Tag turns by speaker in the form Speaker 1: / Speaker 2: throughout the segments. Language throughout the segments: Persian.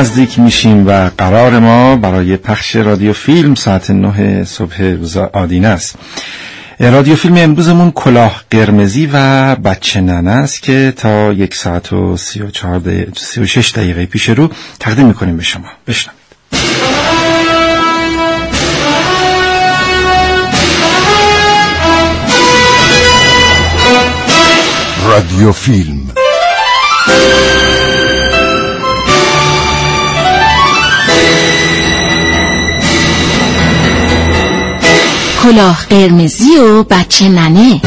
Speaker 1: نزدیک میشیم و قرار ما برای پخش رادیو فیلم ساعت نه صبح روز آدینه است. رادیو فیلم امروزمون کلاه قرمزی و بچه ننه است که تا یک ساعت و سی و, چهار سی و شش دقیقه پیش رو تقدیم می‌کنیم به شما. بشنم
Speaker 2: رادیو فیلم.
Speaker 3: کلاه قرمزی و بچه ننه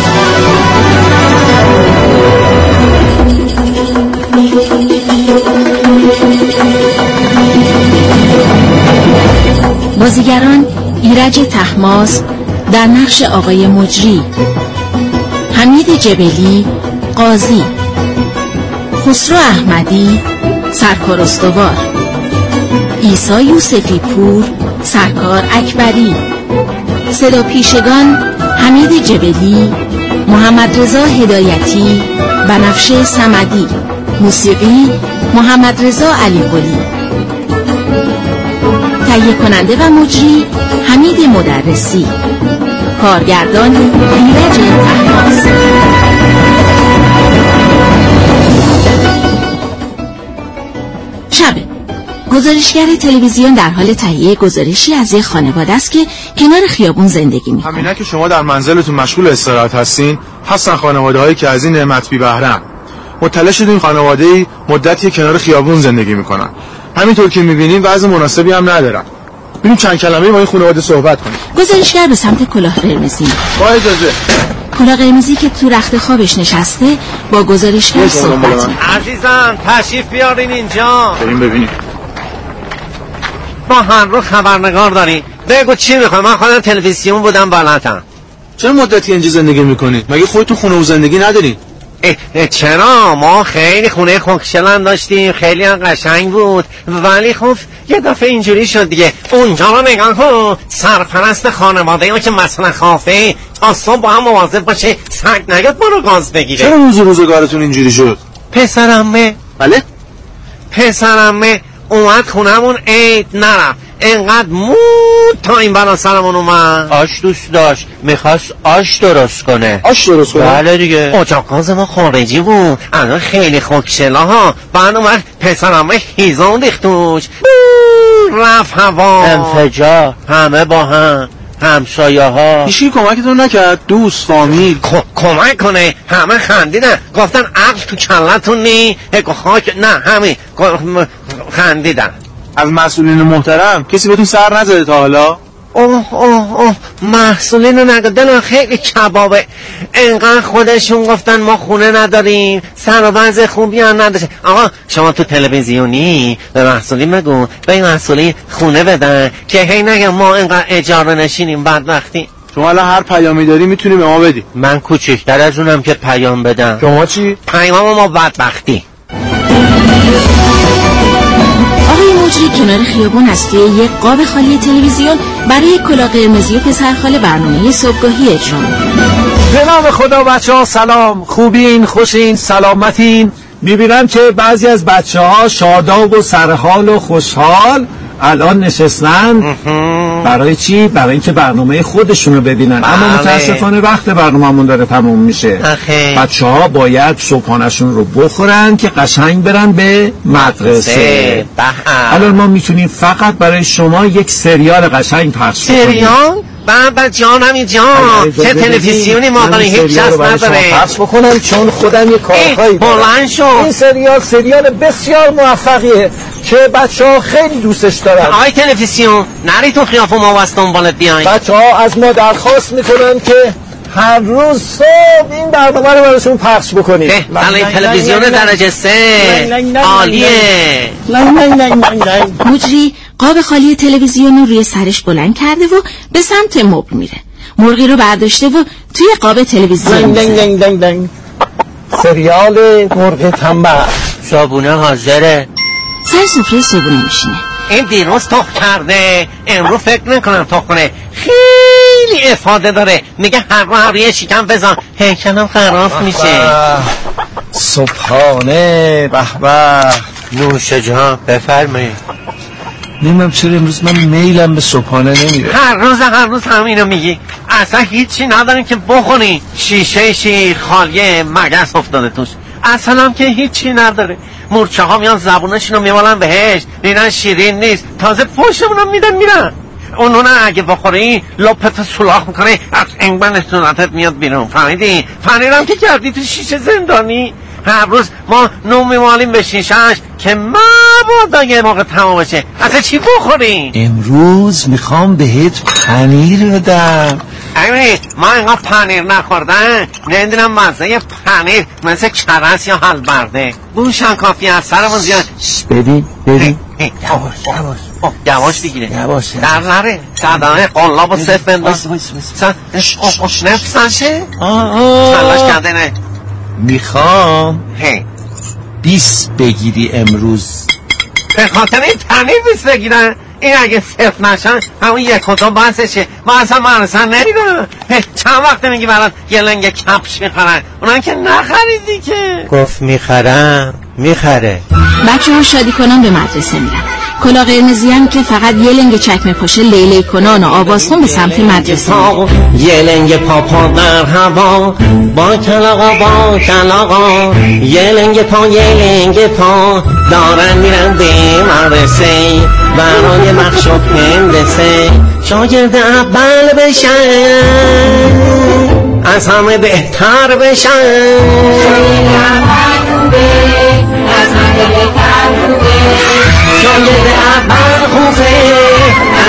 Speaker 3: بازیگران ایرج تحماس در نقش آقای مجری حمید جبلی قاضی خسرو احمدی سرکار استوار ایسا یوسفی پور سرکار اکبری. صدا پیشگان حمید جبلی محمد رضا هدایتی بنفشه سمدی موسیقی محمد رضا علی قلی. تهیه کننده و مجری حمید مدرسی. کارگردان ایرج تحماس گزارشگر تلویزیون در حال تهیه گزارشی از یک خانواده است که کنار خیابون زندگی می
Speaker 4: همینه که شما در منزلتون مشغول استراحت هستین هستن خانواده هایی که از این نعمت بی بهرن مطلع شدیم خانواده ای مدتی کنار خیابون زندگی می‌کنن. همینطور که می‌بینین وضع مناسبی هم ندارن بریم چند کلمه با این خانواده صحبت کنیم.
Speaker 3: گزارشگر به سمت کلاه قرمزی.
Speaker 4: با اجازه.
Speaker 3: کلاه قرمزی که تو رخت خوابش نشسته با گزارشگر صحبت.
Speaker 5: عزیزم تشریف بیارین اینجا.
Speaker 4: بریم ببینیم.
Speaker 5: با هر رو خبرنگار داری بگو چی می‌خوای؟ من خودم تلویزیون بودم بالاتم
Speaker 4: چرا مدتی اینجا زندگی می‌کنید مگه خودتون خونه و زندگی ندارین
Speaker 5: چرا؟ ما خیلی خونه خوکشلن داشتیم. خیلی هم قشنگ بود. ولی خب یه دفعه اینجوری شد دیگه. اونجا رو نگاه کن. سرپرست خانواده ها که مثلا خافه تا صبح با هم مواظب باشه سگ نگد ما رو گاز بگیره.
Speaker 4: چرا روز روزگارتون اینجوری شد؟
Speaker 5: پسرمه
Speaker 4: بله؟
Speaker 5: پسرمه اومد خونمون عید نرفت. انقدر مود تا این بنا سرمون اومد.
Speaker 6: آش دوست داشت. می‌خواست آش درست کنه.
Speaker 4: آش درست کنه؟
Speaker 6: بله دیگه.
Speaker 5: اجاقاز ما خارجی بود. الان خیلی خوکشلا ها. بعد اومد پسرم هیزان ریختوش رفت هوا.
Speaker 6: انفجار. همه با هم. همسایه ها
Speaker 4: هیچی کمکتون نکرد؟ دوست فامیل.
Speaker 5: کمک کنه. همه خندیدن. گفتن عقل تو کلتون نی. خاک نه همین. خندیدن.
Speaker 4: از مسئولین محترم کسی بهتون سر نزده تا حالا؟
Speaker 5: اوه اوه اوه محصولین رو نگه دلم خیلی کبابه. انقدر خودشون گفتن ما خونه نداریم سر و بنز خوبی هم نداشت. آقا شما تو تلویزیونی؟ به محصولین بگو به این محصولین خونه بدن که هی نگه ما انقدر اجاره نشینیم بعد وقتی
Speaker 4: شما الان هر پیامی داری می‌تونی به ما بدی.
Speaker 6: من کوچکتر از اونم که پیام بدم.
Speaker 4: شما چی؟
Speaker 5: پیام ما بدبختی.
Speaker 3: مجری کنار خیابون از توی یک قاب خالی تلویزیون برای کلاه قرمزی و پسرخاله برنامه صبحگاهی اجرا
Speaker 7: به نام خدا بچه ها سلام. خوبین خوشین سلامتین. می‌بینم که بعضی از بچه ها شاداب و سرحال و خوشحال الان نشستن برای چی؟ برای اینکه برنامه خودشونو ببینن اما
Speaker 5: بله.
Speaker 7: متاسفانه وقت برنامهمون داره تموم میشه. بچه ها باید صبحانشون رو بخورن که قشنگ برن به مدرسه. الان ما می‌تونیم فقط برای شما یک سریال قشنگ پخش کنیم
Speaker 5: سریال؟ بابا جانم این جان
Speaker 7: اجازه
Speaker 5: چه تلویزیونی ما
Speaker 7: این
Speaker 5: هیچ
Speaker 7: برای شما
Speaker 5: نداره
Speaker 7: پخش بکنم چون خودم یه کارهایی.
Speaker 5: بلند شو.
Speaker 7: این سریال سریال بسیار موفقیه که بچه ها خیلی دوستش دارن
Speaker 5: آقای تلویزیون نری تو خیافه ما واسه دنبالت بیاین
Speaker 7: بچه ها از ما درخواست می‌کنن که هر روز صبح این برنامه رو براشون پخش بکنید
Speaker 5: این تلویزیون درجه سه عالیه.
Speaker 3: مجری قاب خالی تلویزیون رو روی سرش بلند کرده و به سمت مبل میره مرغی رو برداشته و توی قاب تلویزیون.
Speaker 7: سریال مرغ تنبل
Speaker 6: صابونه حاضره
Speaker 3: سر سفره صبحونه میشینه
Speaker 5: این دیروز تخ کرده امرو فکر نکنم تخ کنه خیلی افاده داره. میگه هر رو هر یه شکم بزن. هیکلم خراب میشه.
Speaker 7: صبحانه به به.
Speaker 6: نوش جان بفرمایید.
Speaker 7: نمی‌دونم چرا امروز من میلم به صبحانه نمیره.
Speaker 5: هر روز هر روز همینو میگی. اصلا هیچی نداریم که بخونی. شیشه شیر خالیه مگس افتاده توش. اصلا هم که هیچی نداره. مورچه ها میان زبونشونو میمالن بهش میرن شیرین نیست. تازه پشتمونم میدن میرن. اونو نه اگه بخوری لپت سولاخ می‌کنه از انگبن نتونتت میاد بیرون. فهمیدی؟ فنیرم که کردی تو شیشه زندانی. هر روز ما نون میمالیم به شیشهش که مبادا یه موقع تمام بشه. اصلا چی بخوریم
Speaker 7: امروز می‌خوام بهت پنیر بدم.
Speaker 5: امی ما اینقدر پنیر نخوردن. نمی‌دونم مزه پنیر مثل کرس یا حل برده بوشن کافی از سرمون زیاد.
Speaker 7: ببین ببین
Speaker 5: یواش یواش. یواش بگیره.
Speaker 7: یواش
Speaker 5: در نره. صدامه قلاب و صف بنداز.
Speaker 7: وایس.
Speaker 5: نفسشه. تلاش کرده نه.
Speaker 7: می‌خوام
Speaker 5: هی.
Speaker 7: بیس بگیری امروز.
Speaker 5: به خاطر این پنیر بیست بگیرن. این اگه صرف نشن همون یک و دو بسشه ما اصلا مرسن نمی‌دونم چند وقت میگی برات یه لنگ کپش می‌خرن؟ اونم که نخریدی که.
Speaker 6: گفت می‌خرم. می‌خره.
Speaker 3: بچه ها شادی کنان به مدرسه میرن. کلا قرمزی هم که فقط یه لنگ چکمه پاشه لیلی کنان و آوازخون به سمت مدرسه.
Speaker 5: یه لنگ پاپا در هوا با کلاقا با کلاقا یه لنگ پا یه لنگ پا دارن میرن به مدرسه. برای مخشوق هندسه شاگرد اول بشن. از همه بهتر بشن. شاگرد اول خوبه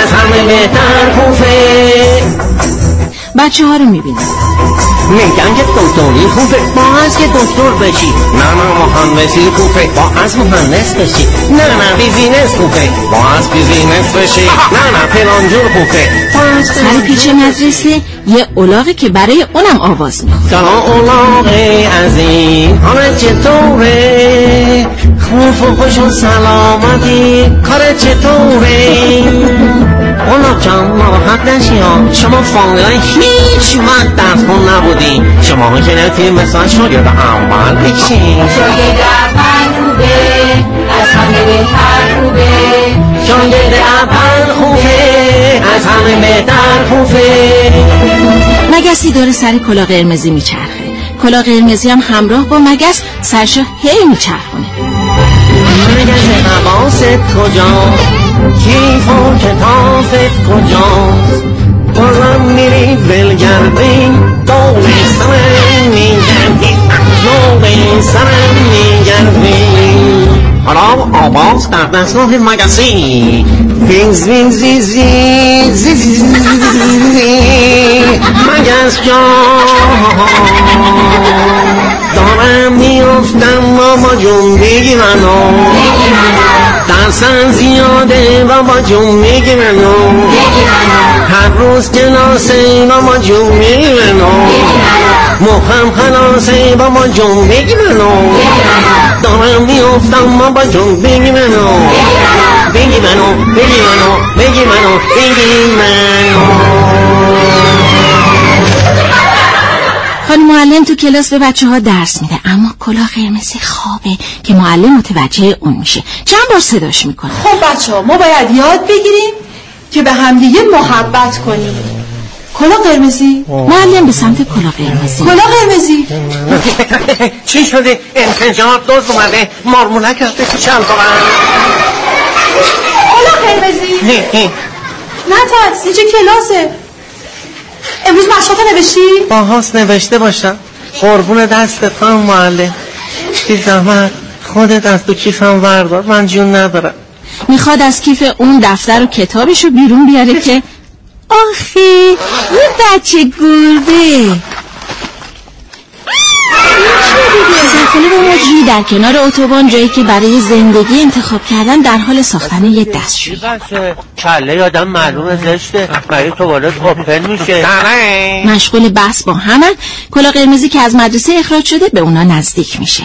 Speaker 5: از همه بهتر خوبه
Speaker 3: بچه ها رو می‌بینن
Speaker 5: میگن که دکتری خوبه. باس که دکتر بشی. نه نه مهندسی خوبه. باس مهندس بشی. نه نه business خوبه. باس business بشی. نه نه فلانجور خوبه. از
Speaker 3: سر پیچ مدرسه یه الاغه که برای اونم آواز می‌خونه.
Speaker 5: سلام الاغ عزیز حالت چطوره؟ خوف و خوش و سلامتی کار چطوره؟ اولاغ جان ناراحت نشی ها شما فامیلای هیچ وقت درس خون نبودی. شما ها که نتیم مثلا شاگرد اول بشین شاگرد اول خوبه از همه بهتر خوبه.
Speaker 3: مگسی داره سر کلا قرمزی میچرخه. کلا قرمزی هم همراه با مگس سرشو هی میچرخونه.
Speaker 5: مگس حواست کجا کیف و کتافت کجاست بازم میری ولگردی دول سرم میگردی دول سرم میگردی حالا آواز در دستگاه مگسی وینز وینز زی زی زی زی زی زی مگس جان دارم میفتم بابا جون بگی منو درسن زیاده بابا جون میگی منو هر روز کلاسه بابا جون میگی منو مخم خلاصه بابا جون بگی منو دارم میفتم بابا جون بگی منو بگی منو بگی منو بگی منو بگی منو
Speaker 3: خانم معلم تو کلاس به بچه ها درس میده اما کلا قرمزی خوابه که معلم متوجه اون میشه. چند بار صداش می‌کنه؟
Speaker 8: خب بچه ها ما باید یاد بگیریم که به همدیگه محبت کنیم. کلا قرمزی؟
Speaker 3: معلم به سمت کلا قرمزی.
Speaker 8: کلا قرمزی؟
Speaker 5: چی شده؟ انفجار دوز اومده مارموله کرده تو شلوارم
Speaker 8: کلا قرمزی؟ نه ترس اینجا کلاسه؟ امروز مشقات نوشتی؟
Speaker 5: باهاس نوشته باشم. قربون دستت خانم معلم. بی زحمت. خودت از تو کیفم وردار من جون ندارم.
Speaker 3: می‌خواد از کیف اون دفتر و کتابشو بیرون بیاره که آخه یه بچه گربه. پسرخاله با مجری در کنار اتوبان جایی که برای زندگی انتخاب کردن در حال ساختن یه دستشویی
Speaker 6: کله آدم معلوم زشته. برای توالت اوپن میشه.
Speaker 3: مشغول بحث با همن کلا قرمزی که از مدرسه اخراج شده به اونا نزدیک میشه.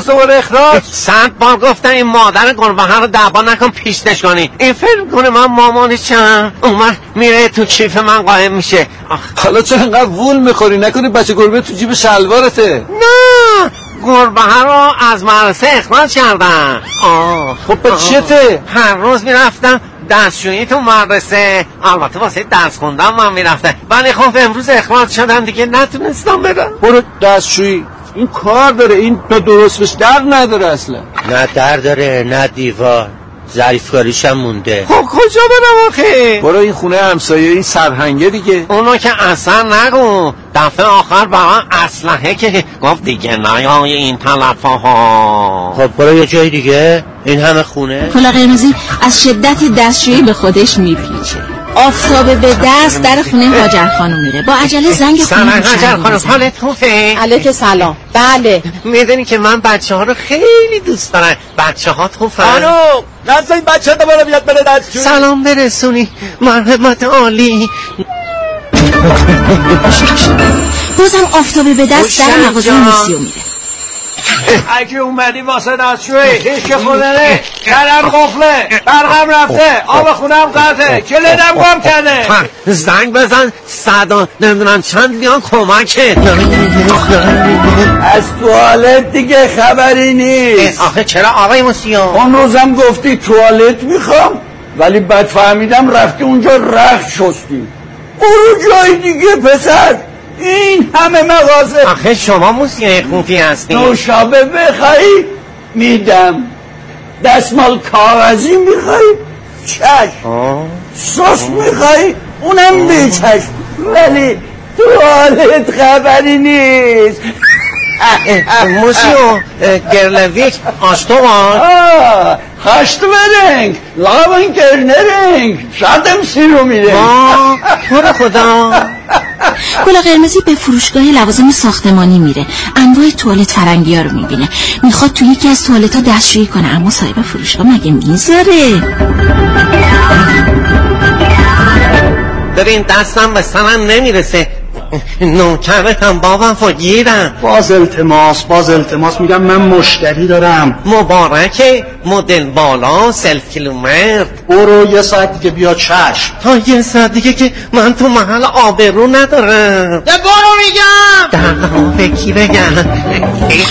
Speaker 7: دوباره اخراج.
Speaker 5: صد بار گفتم این مادر گربه رو دعوا نکن پیشتش کنی. این فکر کنه من مامانشم اومد میره تو کیف من قایم میشه. آخ.
Speaker 7: حالا چرا انقدر وول می‌خوری؟ نکنی بچه گربه تو جیب شلوارته.
Speaker 5: نه. گربه رو از مدرسه اخراج کردن. آه.
Speaker 7: خب به چته؟
Speaker 5: هر روز می‌رفتم دستشویی تو مدرسه. البته واسه درس خوندم من می‌رفتم. ولی خب امروز اخراج شدم دیگه نتونستم برم
Speaker 7: برو دستشویی. این کار داره این تا درستش در نداره اصلا.
Speaker 6: نه در داره نه دیوار. ظریف هم مونده.
Speaker 5: خب کجا برم آخه؟
Speaker 7: برو این خونه همسایه این سرهنگه دیگه.
Speaker 5: اونو که اصلا نگو. دفعه آخر با من اسلحه که گفت دیگه نیای این تلفه ها
Speaker 6: خب برو یه جای دیگه. این همه خونه.
Speaker 3: کلا قرمزی از شدت دستشویی به خودش میپیچه. آفتابه به دست در خونه هاجر خانم میره. با عجله زنگ خونه
Speaker 5: هاجر خانم. حالت خوبه؟
Speaker 8: علیک سلام. بله.
Speaker 5: می‌دونی که من بچه ها رو خیلی دوست دارم. بچه ها خوبن
Speaker 7: خانم نزد این بچه دوباره بیاد بره دستشویی
Speaker 5: سلام برسونی. مرحمت عالی.
Speaker 3: بازم آفتابه به دست در مغازه
Speaker 5: جان.
Speaker 3: میسیو میره.
Speaker 7: اگه اومدی واسه دستشویی هیچ که خونه؟ نه درم قفله برقم رفته آب خونم قطعه کلیدم گم کرده.
Speaker 5: زنگ بزن صدا نمی‌دونم چند بیان کمکت
Speaker 7: از توالت دیگه خبری نیست.
Speaker 5: آخه چرا آقای موسیو؟
Speaker 7: اون روزم گفتی توالت می‌خوام ولی بعد فهمیدم رفتی اونجا رخت شستی. برو جای دیگه پسر. این همه مغازه.
Speaker 5: آخه شما موسیقی خوبی هستی.
Speaker 7: نوشابه بخوایی میدم. دستمال کاغذی میخوایی چشم. سس میخوایی اونم به چشم. ولی توالت خبری نیست.
Speaker 5: موسیو گرلویک آشتوان
Speaker 7: آه هشت برنگ لابن کرنرنگ شادم سیرو میده
Speaker 5: آه تو خدا
Speaker 3: کلا قرمزی به فروشگاه لوازم ساختمانی میره. انواع توالت فرنگی ها رو می‌بینه. می‌خواد تو یکی از توالت ها دستشویی کنه اما صاحب فروشگاه مگه می‌ذاره؟
Speaker 5: ببین دستم به سرم نمی‌رسه. نوکرتم بابا فگیرم
Speaker 9: باز التماس باز التماس. میگم من مشتری دارم.
Speaker 5: مبارکه مدل بالا سلف کیلومتر.
Speaker 9: برو یه ساعت دیگه بیا چشم.
Speaker 5: تا یه ساعت دیگه که من تو محل آبرو ندارم.
Speaker 9: یه برو میگم.
Speaker 5: در به کی بگم؟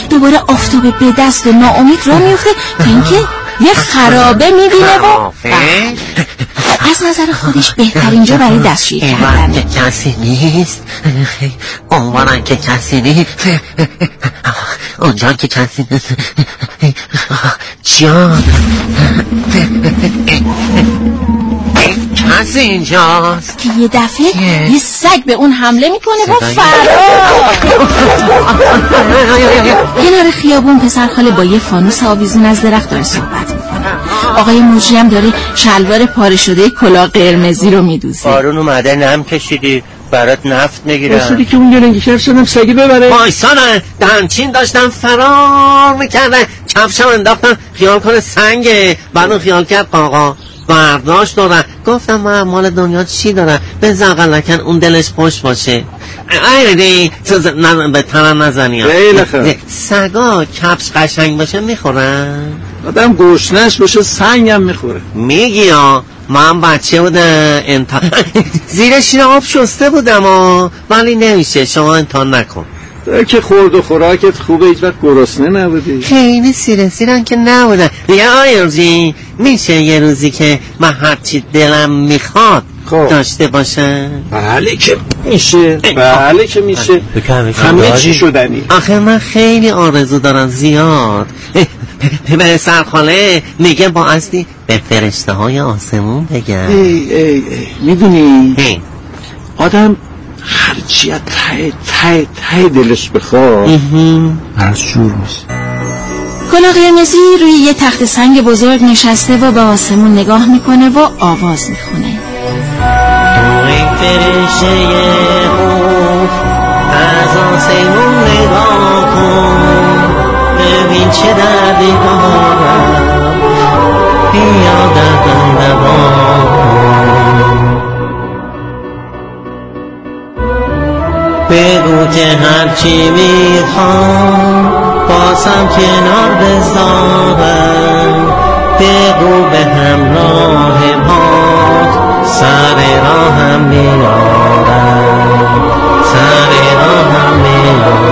Speaker 3: دوباره آفتابه به دست ناامید را میفته اینکه یه خرابه می‌بینه و از نظر خودش بهترین جا برای دستشویی
Speaker 5: اینور که کسی نیست. اونورم که کسی نیست. اونجا که کسی نیست. جان. کسی اینجاست.
Speaker 3: که یه دفعه
Speaker 5: یه.
Speaker 3: سگ به اون حمله می‌کنه و فرار کنار خیابون پسر خاله با یه فانوس آویزون از درخت داره صحبت می‌کنه. آقای مجری هم داره شلوار پاره شده کلاه قرمزی رو میدوزه.
Speaker 6: بارون اومده نم کشیدی برات نفت می‌گیرم.
Speaker 7: که اون گرنگی شدم سگی ببره.
Speaker 5: وایسانه دهنچین داشتم فرار می‌کردن کفشم انداختم خیال کنه سنگه. بعد اون خیال کرد آقا. برداشت دارن. گفتم من مال دنیا چی دارم به زغلکن اون دلش خوش باشه. ایدی به تنم نزنی.
Speaker 7: خیلی.
Speaker 5: سگا کفش قشنگ باشه می‌خورن؟
Speaker 7: آدم گشنش باشه سنگم می‌خوره.
Speaker 5: میگی ها؟ من بچه بودم امتحان زیر شیر آب شسته بودم ولی نمیشه شما امتحان نکن.
Speaker 7: که خورد و خوراکت خوبه هیچ وقت گرسنه نبودی.
Speaker 5: خیلی سیره سیرن که نبودن. یه آیرزی میشه یه روزی که من هرچی دلم می‌خواد
Speaker 7: خب.
Speaker 5: داشته باشم؟
Speaker 7: بله که میشه. بله که میشه. همه چی شدنی.
Speaker 5: آخه من خیلی آرزو دارم زیاد. به سرخاله میگه با اصلی به فرشته های آسمون بگم.
Speaker 7: ای ای ای. می‌دونی. آدم هرچی از ته ته ته دلش بخواد براش جور میشه.
Speaker 3: کلاه قرمزی روی یه تخت سنگ بزرگ نشسته و به آسمون نگاه می‌کنه و آواز می‌خونه.
Speaker 5: توی فرشته خوب از آسمون نگاه کن. ببین چه دردی دارم. بیا دردم دوا بگو که هرچی می‌خوام بازم کنار بذارم. بگو به همراه پاک سر راهم میارم سر راهم میارم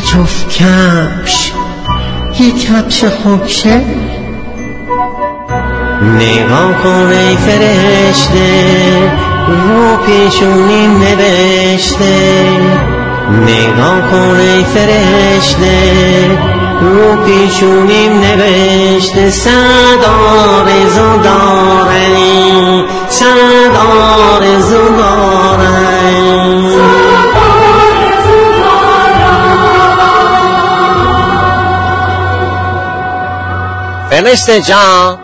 Speaker 5: جفت کفش یه کفش خوکشه نگاه کن ای فرشته رو پیشونی نوشته نگاه کن ای فرشته. رو پیشونیم نوشته صد آرزو دارم صد آرزو دارم فرشته جان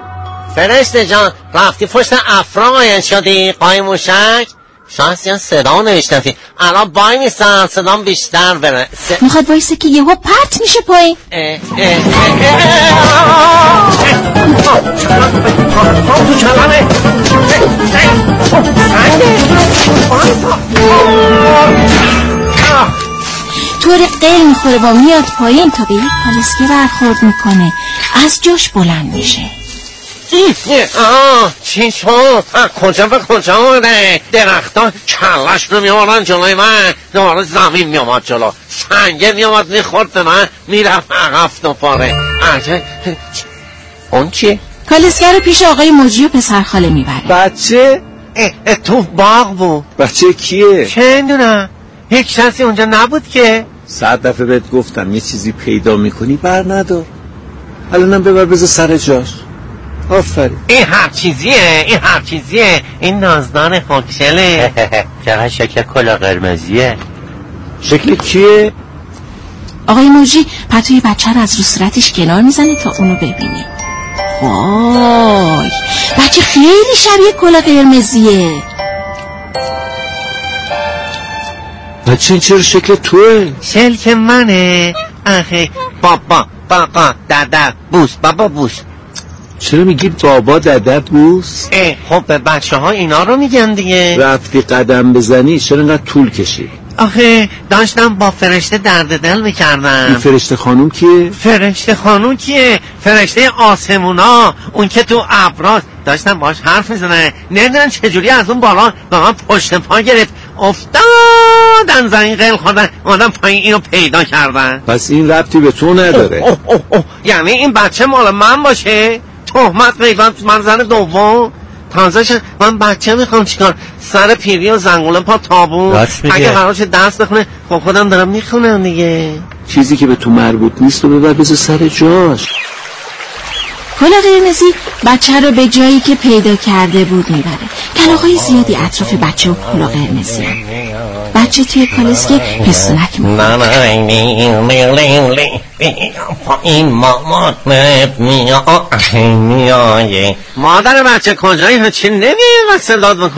Speaker 5: فرشته جان. رفتی پشت افرا شدی؟ قای موشک شاید یا صدا نمیشنفی الان بای نیستم صدام بیشتر بره. س...
Speaker 3: می‌خواد وایسه که یهو پرت میشه
Speaker 5: کلمه
Speaker 3: طور قل می‌خوره با میاد پایین تا به یک پالسکی برخورد می‌کنه. از جاش بلند میشه.
Speaker 5: آه چی شد کجا به کجا آمده درختان کلش رو میامدن جلوی من دوباره زمین میامد جلو سنگه میامد می‌خورد به من می‌رفت عقب دوباره عجب. اون چی؟
Speaker 3: کالسکه رو پیش آقای مجری و پسر خاله می‌بره.
Speaker 7: بچه؟
Speaker 5: اه، اه، تو باغ بود
Speaker 7: بچه کیه؟
Speaker 5: چه می‌دونم. یک کسی اونجا نبود که.
Speaker 7: صد دفعه بهت گفتم یه چیزی پیدا می‌کنی بر ندار الانم ببر بذار سر جاش. آفرین.
Speaker 5: این هر چیزیه؟ این هر چیزیه؟ این نازدان خوکشله چقدر شکل کلا قرمزیه.
Speaker 7: شکل کیه
Speaker 3: آقای موجی پتوی بچه رو از رو صورتش کنار می‌زنه تا اونو ببینه. وای بچه خیلی شبیه کلا قرمزیه.
Speaker 7: بچه این چرا شکل توه؟
Speaker 5: شلک منه. آخه بابا بابا دادا بوس بابا بوس.
Speaker 7: چرا میگی بابا ددت بوس
Speaker 5: اه خب به بچه ها اینا رو میگن دیگه.
Speaker 7: رفتی قدم بزنی چرا اینقدر طول کشید
Speaker 5: آخه داشتم با فرشته درد دل
Speaker 7: این
Speaker 5: می‌کردم
Speaker 7: فرشته خانوم کیه؟
Speaker 5: فرشته خانون کیه؟ فرشته آسمونا اون که تو ابراز. داشتم باش حرف می‌زنه نمی‌دونم چجوری از اون بالا به من پشت پا گرفت. افتادن زمین قل خوردن. آدم پایین اینو پیدا کردن.
Speaker 7: پس این ربطی به تو نداره.
Speaker 5: اوه اوه اوه. یعنی این بچه مال من باشه؟ تهمت من زن دوم. تازه. من بچه می‌خوام چیکار؟ سر پیری و زنگوله پا تابون. اگه قرار شد دست بخونه خب خودم دارم می‌خونم دیگه.
Speaker 7: چیزی که به تو مربوط نیست رو ببر بذار سر جاش.
Speaker 3: کلا قرمزی بچه رو به جایی که پیدا کرده بود می‌بره کلاغای زیادی اطراف بچه و کلا قرمزی هن. بچه توی کالسکه پستونک می‌کنه
Speaker 5: این مامان میایه مادر بچه کجایی چی نمیه و صداد؟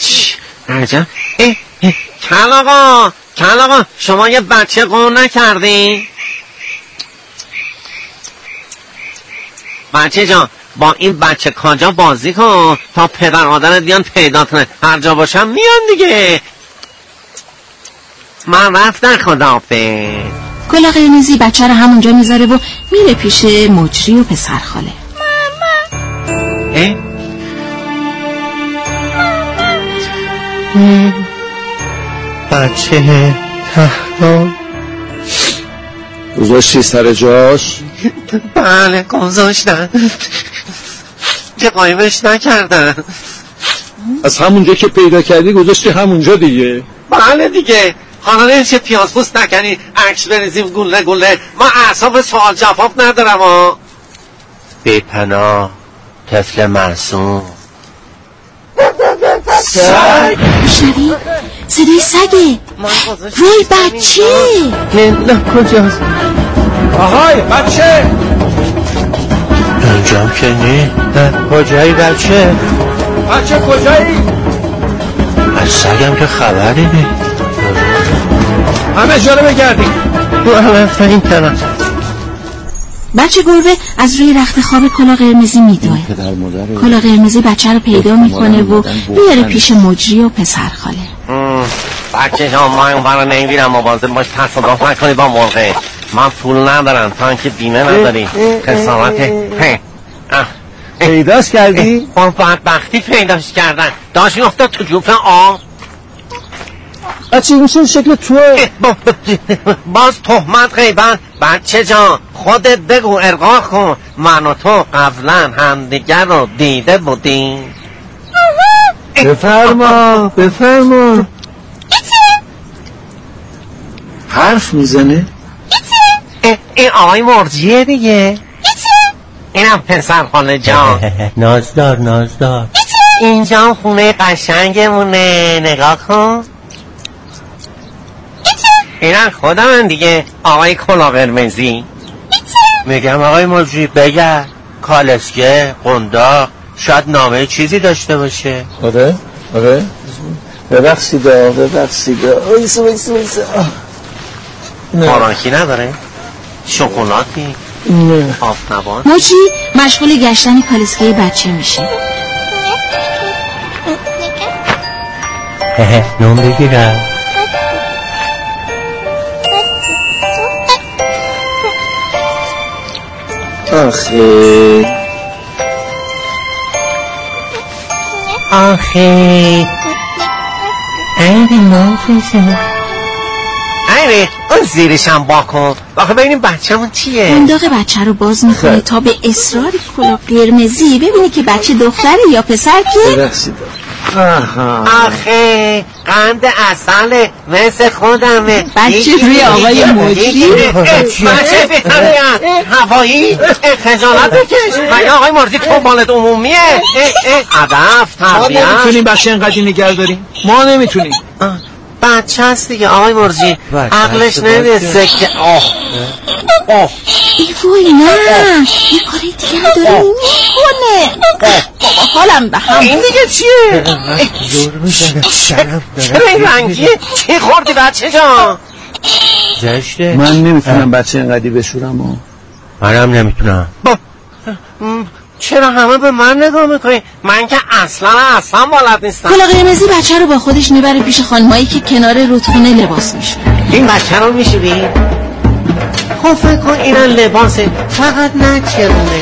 Speaker 5: چی؟ عجب اه اه کل آقا کل آقا شما یه بچه قون نکردین بچه جان با این بچه کاجا بازی کن تا پدر مادر بیان پیدا کنه هر جا باشم میان دیگه. من رفتن خداحافظ.
Speaker 3: کلا قرمزی بچه رو همونجا می‌ذاره و میره پیش مجری و پسر خاله.
Speaker 5: اه؟ بچه تهران.
Speaker 7: گذاشتی سر جاش؟
Speaker 5: بله گذاشتن که قایمش نکردن.
Speaker 7: از همونجا که پیدا کردی گذاشتی همونجا دیگه.
Speaker 5: بله دیگه. حالا نمیشه پیاز پوست نکنی عکس بریزیم گله گله. ما اعصاب سوال جواب ندارم ها بیپنا طفل معصوم.
Speaker 3: میشنوی؟ صدای سگه وای بچه.
Speaker 5: نه نه کجاست؟
Speaker 7: آهای بچه.
Speaker 5: اینجام که نی. نه کجایی بچه؟
Speaker 7: بچه کجایی؟
Speaker 5: از سگم که خبری نی.
Speaker 7: همه جا رو بگردیم
Speaker 5: رفتن این طرف.
Speaker 3: بچه گربه از روی رخت خواب کلا قرمزی میدوه.
Speaker 7: پدر مادر
Speaker 3: کلا قرمزی بچه رو پیدا می‌کنه و میاره پیش مجری و پسر خاله.
Speaker 5: بچه جان ما اون برا نمی‌بینم مواظب باش تصادف نکنی با مرغه من پول ندارم تو هم که بیمه نداری. خسارت.
Speaker 7: پیداش کردی؟
Speaker 5: با بدبختی پیداش کردن داشت میافتاد تو جوف آب.
Speaker 7: بچه این چه شکل توه
Speaker 5: با- باز تهمت غیبت. بچه جان؟ خودت بگو ارقا کن. من و تو قبلا همدیگر رو دیده بودیم.
Speaker 7: بفرما بفرما. حرف می‌زنه؟
Speaker 5: این آقای مرجیه دیگه. اینم پسر خاله جان.
Speaker 6: نازدار نازدار.
Speaker 5: اینجا خونه قشنگمونه. نگاه کن. اینم خودم دیگه آقای کلا قرمزی
Speaker 6: میگم آقای مجری بگه. کالسکه قنداق شاید نامه چیزی داشته باشه.
Speaker 7: آره آره. ببخشید ببخشید. وایسا. آه. نه.
Speaker 5: خوراکی نداره؟ شکلاتی
Speaker 7: نه.
Speaker 5: آف نبات
Speaker 3: موجی مشغول گشتن کالسکه بچه میشه.
Speaker 6: نام بگیرم.
Speaker 7: آخه.
Speaker 5: آخه. عیبی نافشه عیبی. اون زیرشم با کن آخه ببینیم بچه‌مون چیه؟
Speaker 3: انداق بچه رو باز می‌کنه
Speaker 7: خب.
Speaker 3: تا به اصرار کلا قرمزی ببینی که بچه دختره یا پسر که
Speaker 5: آخه قند اصل مثل خودمه.
Speaker 3: بچه روی آقای مجری؟
Speaker 5: بچه بیتربیت هوایی خجالت بکش. مگه آقای مرزی توبالت عمومیه؟ اه، اه، ادب
Speaker 7: ما
Speaker 5: تربیت.
Speaker 7: نمی‌تونیم بچه اینقدر نگه داریم ما نمی‌تونیم.
Speaker 5: بچه هست دیگه. آقای مرزی عقلش نمی‌رسه که آه. آه.
Speaker 3: ای وای نه. یه کاری دیگه هم داره می‌کنه. بابا حالم به هم
Speaker 5: این دیگه چیه؟
Speaker 6: زور می‌زنه شرم
Speaker 5: چرا این رنگیه چی خوردی بچه جان؟
Speaker 6: زشته
Speaker 7: من نمی‌تونم بچه اینقدی بشورم.
Speaker 6: منم نمی‌تونم.
Speaker 5: چرا همه به من نگاه می‌کنی؟ من که اصلا اصلا بلد نیستم.
Speaker 3: کلا قرمزی بچه رو با خودش می‌بره پیش خانمایی که کنار رودخونه لباس میشورن
Speaker 5: این بچه رو میشوری خب فکر کن اینا لباسه فقط نه چرونه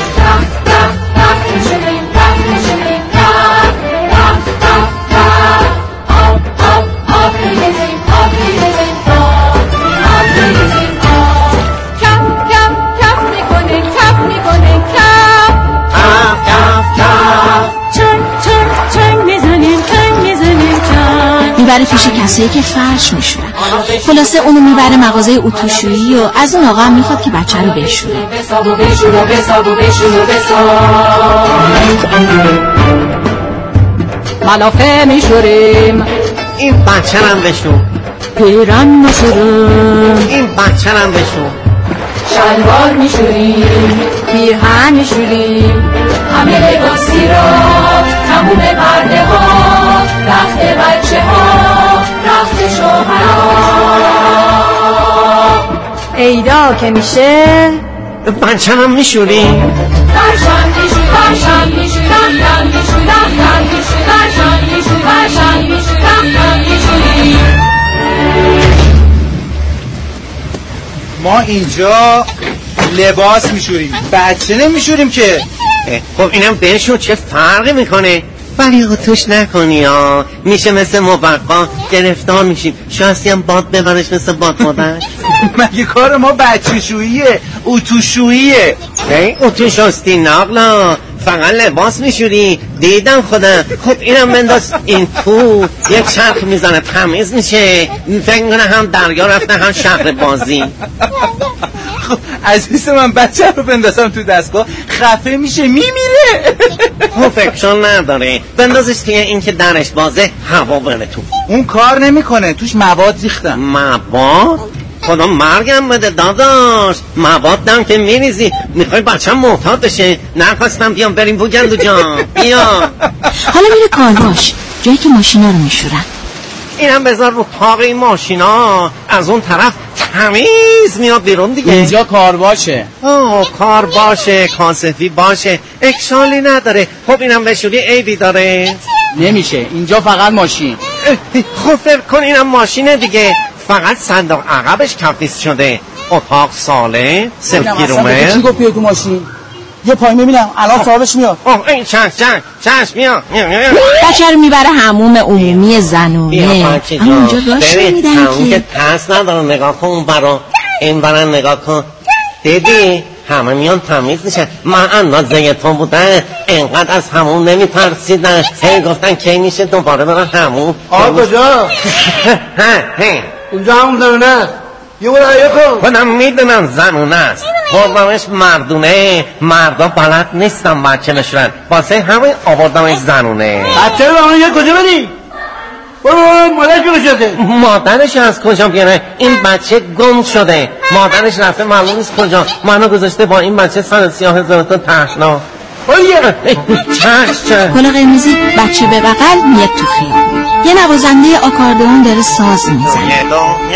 Speaker 3: می‌بره پیش کسایی که فرش میشورن. خلاصه اونو می‌بره مغازه اتوشویی و از اون آقا هم می‌خواد که بچه رو بشوره.
Speaker 10: ملافه میشوریم.
Speaker 5: این بچه هم بشون
Speaker 10: پیرن میشوریم.
Speaker 5: این بچه هم بشون
Speaker 10: شلوار میشوریم. پیرهن میشوریم. همه لباسی را تموم پرده ها رفت بچه ها رفت شوهرها. ایدا که میشه؟
Speaker 5: بچه هم میشوریم
Speaker 10: فرشان میشوریم فرشان میشوریم فرشان میشوریم فرشان میشوریم
Speaker 11: ما اینجا لباس میشوریم بچه نمیشوریم که.
Speaker 5: خب اینم بهشون چه فرقی می‌کنه؟ ولی اتوش نکنی ها. میشه مثل مبقا گرفتار میشیم. شاستی هم باد ببرش مثل باد مادر.
Speaker 11: مگه کار ما بچه شوییه اتوشوییه
Speaker 5: ای اتو شاستی نقلا فقط لباس میشوری. دیدم خودم خب اینم بنداز. این تو یک چرخ می‌زنه. تمیز میشه. فکر کنه هم دریا رفته هم شهر بازی.
Speaker 11: خب عزیز من بچه رو بندازم تو دستگاه. خفه میشه. میمیره.
Speaker 5: فکرشون نداره. بندازش توی این که درش بازه هوا بره تو.
Speaker 11: اون کار نمی‌کنه. توش مواد ریختم
Speaker 5: مواد؟ خدا مرگم بده داداش. مواد دم که میریزی. می‌خوای بچه محتاط بشه. نخواستم بیام بریم بوگندو جان بیا.
Speaker 3: حالا میره کارواش جایی که ماشینا رو میشورن.
Speaker 5: اینم بذار رو تاق این ماشینا. از اون طرف تمیز میاد بیرون دیگه.
Speaker 11: اینجا کار باشه.
Speaker 5: آه کار باشه کاسفی باشه. اکشالی نداره. خب اینم بشوری عیبی داره.
Speaker 11: نمیشه. اینجا فقط ماشین.
Speaker 5: خب فکر کن اینم ماشینه دیگه. فقط صندوق عقبش کفیس شده. اتاق ساله
Speaker 11: چی
Speaker 5: کیلومتر
Speaker 11: گفت بیای تو ماشین؟
Speaker 9: یه پای می‌بینم الان صاحبش میاد.
Speaker 5: اوه این چشم چشم چشم میاد
Speaker 3: بچه رو می‌بره هموم عمومی زنونه. راش
Speaker 5: ببین
Speaker 3: میدن
Speaker 5: همون که.
Speaker 3: که
Speaker 5: ترس نداره نگاه کن اون برا. این برا نگاه کن. دیدی؟ همه میان تمیز میشن. من اندازه تو بودن. انقدر از همون نمیترسیدن. هی گفتن کی میشه دوباره برن همون
Speaker 9: آقا کجا؟ اونجا همون زنونه یه عیه کن.
Speaker 5: خودم می‌دونم زنونه است. بردمش مردونه. مردا بلد نیستم بچه نشونن. واسه همین آوردمش زنونه
Speaker 9: بچه رو به کجا بری برو برو مادر که شده
Speaker 5: مادرش از کجا بیاره این بچه گم شده. مادرش رفته معلوم نیست کجا. منو گذاشته با این بچه سر سیاه هزارتون تحنا
Speaker 3: کلا قرمزی بچه به بغل میاد تو خیابون. یه نوازنده آکاردئون داره ساز می‌زنه.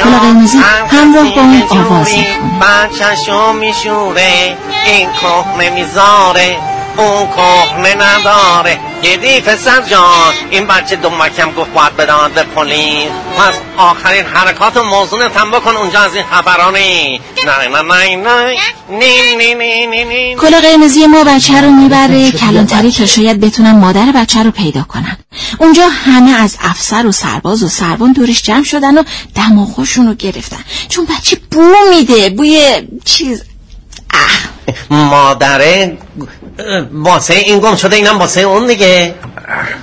Speaker 3: کلا قرمزی همراه با اون آواز می‌کنه
Speaker 5: بچهشو میشوره این کهنه می‌ذاره. اون کهنه نداره دیدی پسر جان. این بچه دمکم گفت باید بداد به پلیس. پس آخرین حرکات موزونت هم بکن اونجا از این خبرانی نه نه نه نه نی نی نی نی نی.
Speaker 3: کلا قرمزی ما بچه رو می‌بره. کلانتری تا شاید بتونن مادر بچه رو پیدا کنن. اونجا همه از افسر و سرباز و سربان دورش جمع شدن و دماغشون رو گرفتن. چون بچه بو میده. بوی چیز
Speaker 5: مادره واسه این گم شده اینم واسه اون دیگه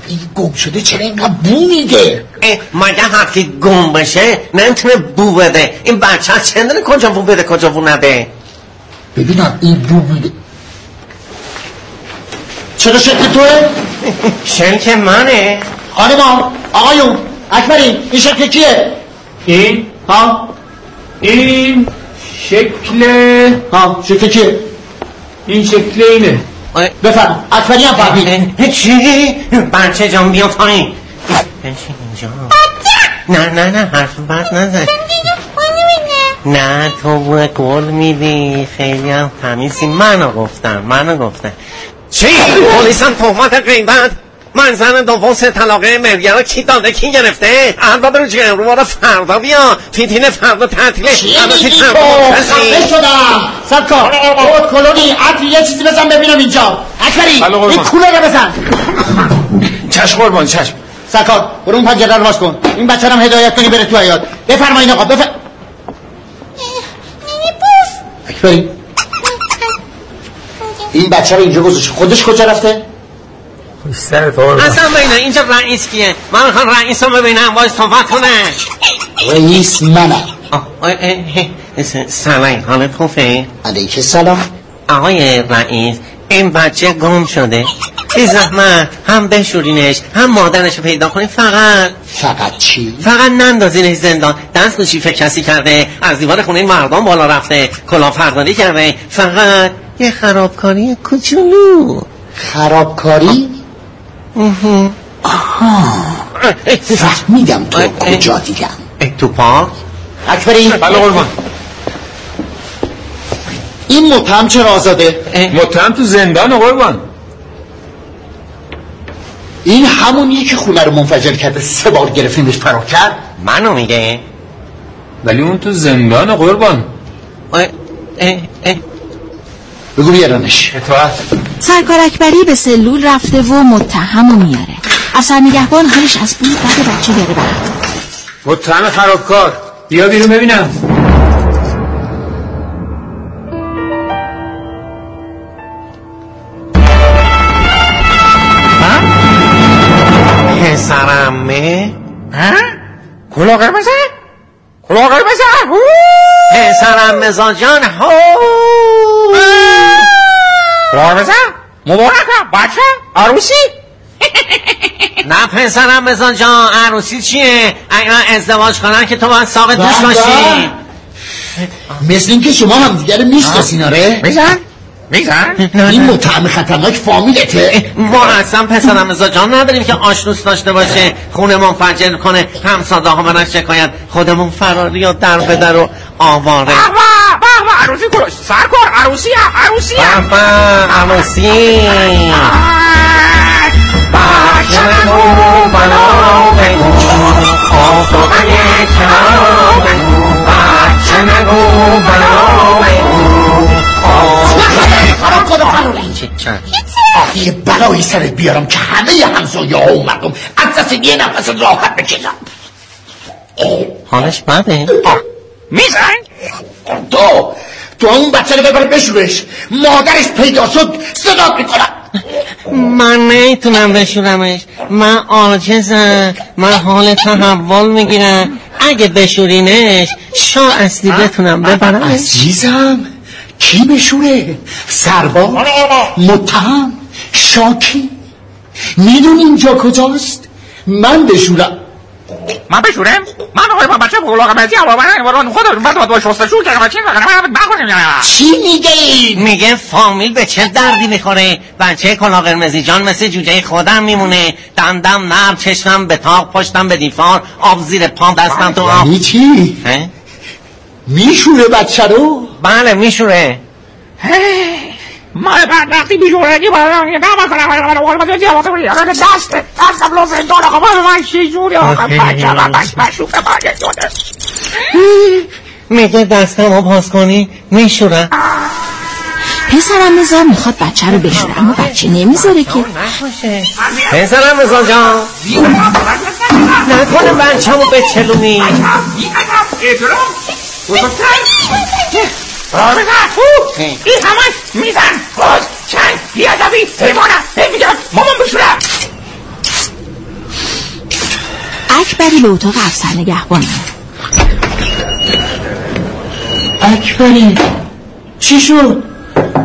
Speaker 2: این گم شده چرا اینقدر بو میده
Speaker 5: اه، مگه حقی گم بشه نمی‌تونه بو بده این بچه ها چه داره کجا بو بده کجا بو نده
Speaker 2: ببینم این بو میده چرا شکل توه؟
Speaker 5: شرک منه
Speaker 2: خانما آقایون اکبری این شکل کیه؟
Speaker 7: این
Speaker 2: ها؟
Speaker 7: این شکل
Speaker 2: ها شکل کیه؟
Speaker 7: این شکل اینه
Speaker 2: بفرم اکبری هم فهمید
Speaker 5: اه، چی؟ بچه جان بیا پایین. بشین اینجا. نه نه نه حرف بد نزن. نه تو بو گل میدی. خیلی هم تمیزی. منو گفتم منو گفتم. چی؟ پلیس هم تهمت غیبت من زن دوم سه طلاقه مرگرا کی داده کی گرفته؟ ارباب رو جگر رو بارا فردا بیا. فیتین فردا تعطیله
Speaker 2: چی. خفه شدم. سرکار خود کلونی. عطر یه چیزی بزن ببینم اینجا. اکبری
Speaker 4: بله.
Speaker 2: این کوله رو بزن.
Speaker 4: چشم قربان چشم.
Speaker 2: سرکار برو اون پنجره رو باز کن. این بچه رو هم هدایت کنی بره تو حیات بفرمایین آقا بفر اکبری. این بچه رو اینجا گذاشت. خودش کجا رفته؟
Speaker 5: اصلا ببینه اینجا رئیس کیه من می‌خوام رئیس رو ببینم باید صحبت کنه.
Speaker 2: رئیس منم.
Speaker 5: سلام حالت خوبه
Speaker 2: علیک سلام.
Speaker 5: آقای رئیس این بچه گم شده. بی زحمت هم بشورینش هم مادرش رو پیدا کنی فقط.
Speaker 2: فقط چی؟
Speaker 5: فقط نندازینش زندان. دست به شیفه کسی کرده از دیوار خونه مردم بالا رفته کلاهبرداری کرده. فقط یه خرابکاری کوچولو.
Speaker 2: خرابکاری؟ فهمیدم تو کجا دیدم؟
Speaker 5: تو پارک؟
Speaker 2: اکبری.
Speaker 4: بله قربان.
Speaker 2: این متهم چرا آزاده؟
Speaker 4: متهم تو زندان قربان.
Speaker 2: این همونیه که خونه رو منفجر کرده سه بار گرفتیمش فرار کرد.
Speaker 5: منو میگه.
Speaker 4: ولی اون تو زندان قربان.
Speaker 5: اه، اه، اه.
Speaker 2: بگو بیارنش
Speaker 4: اطاعت.
Speaker 3: سرکار اکبری به سلول رفته و متهم رو میاره. افسر نگهبان حالش از بوی بد بچه داره برد.
Speaker 7: متهم خرابکار. بیا بیرون ببینم.
Speaker 5: پسرمه کلا قرمزه کلا قرمزه پسرم مزا جان هو! قرمزه مبارکم بچه؟ عروسی؟ نه پسرم مزا جان عروسی چیه؟ اگر ازدواج کنن که تو باید ساق دوش. باشی.
Speaker 2: مثل اینکه شما هم دیگه رو می‌شناسین آره؟
Speaker 5: میزن؟ میزن؟
Speaker 2: این متهم خطرناک فامیلته.
Speaker 5: ما اصلا پسرم مزا جان نداریم که آشنوس داشته باشه خونه منفجر کنه همساده ها منش شکایت خودمون فراری و در به در و آواره.
Speaker 11: عروسی کلاش سرکار عروسی عروسی
Speaker 5: بابا عروسی بلا بگو آفتابه کنار بگو بچه بگو بلا بگو
Speaker 2: خراب کن و فراری آخه یه بلایی سرت بیارم که همه همسایه ها و مردم از دست یه نفس راحت بکشم
Speaker 5: حالش بده.
Speaker 2: میزن تو تو اون بچه رو ببر بشورش. مادرش پیدا شد صدا می‌کنم
Speaker 5: من نمی‌تونم بشورمش. من عاجزم من حال تحول می‌گیرم. اگه بشورینش شا اصلی بتونم ببرمش.
Speaker 2: عزیزم کی بشوره؟ سربار متهم شاکی. می‌دونی اینجا کجاست؟ من بشورم.
Speaker 12: من بشورم؟ من آقای با بچه بولاق مزی علاوه بر خودتون بعد با شستشو کردم چی
Speaker 2: چی میگی؟
Speaker 5: میگه فامیل به چه دردی می‌خوره بچه کلا قرمزی جان مثل جوجه خودم میمونه دندم نرم چشمم به تاق پشتم به دیفار آب زیر پام دستم تو آب.
Speaker 2: یعنی چی؟ میشوره بچه رو؟
Speaker 5: بله میشوره.
Speaker 12: من بعد وقتی بیشورگی باید نما کنم دست دستم لو زندان آقا من چی جوری آقا بچه من بش مشوفه باید شده
Speaker 5: میگه دستم رو باز کنی میشورم
Speaker 3: پسرم مزار می‌خواد بچه رو بشوره اما بچه نمی‌ذاره که
Speaker 5: پسرم رضا جان نکنه بچه‌مو
Speaker 12: این همش میزن باز چند بیادبی حیوانم نمیگم مامان بشورم
Speaker 3: اکبری به اتاق افسر نگهبان
Speaker 2: اکبری چی شد؟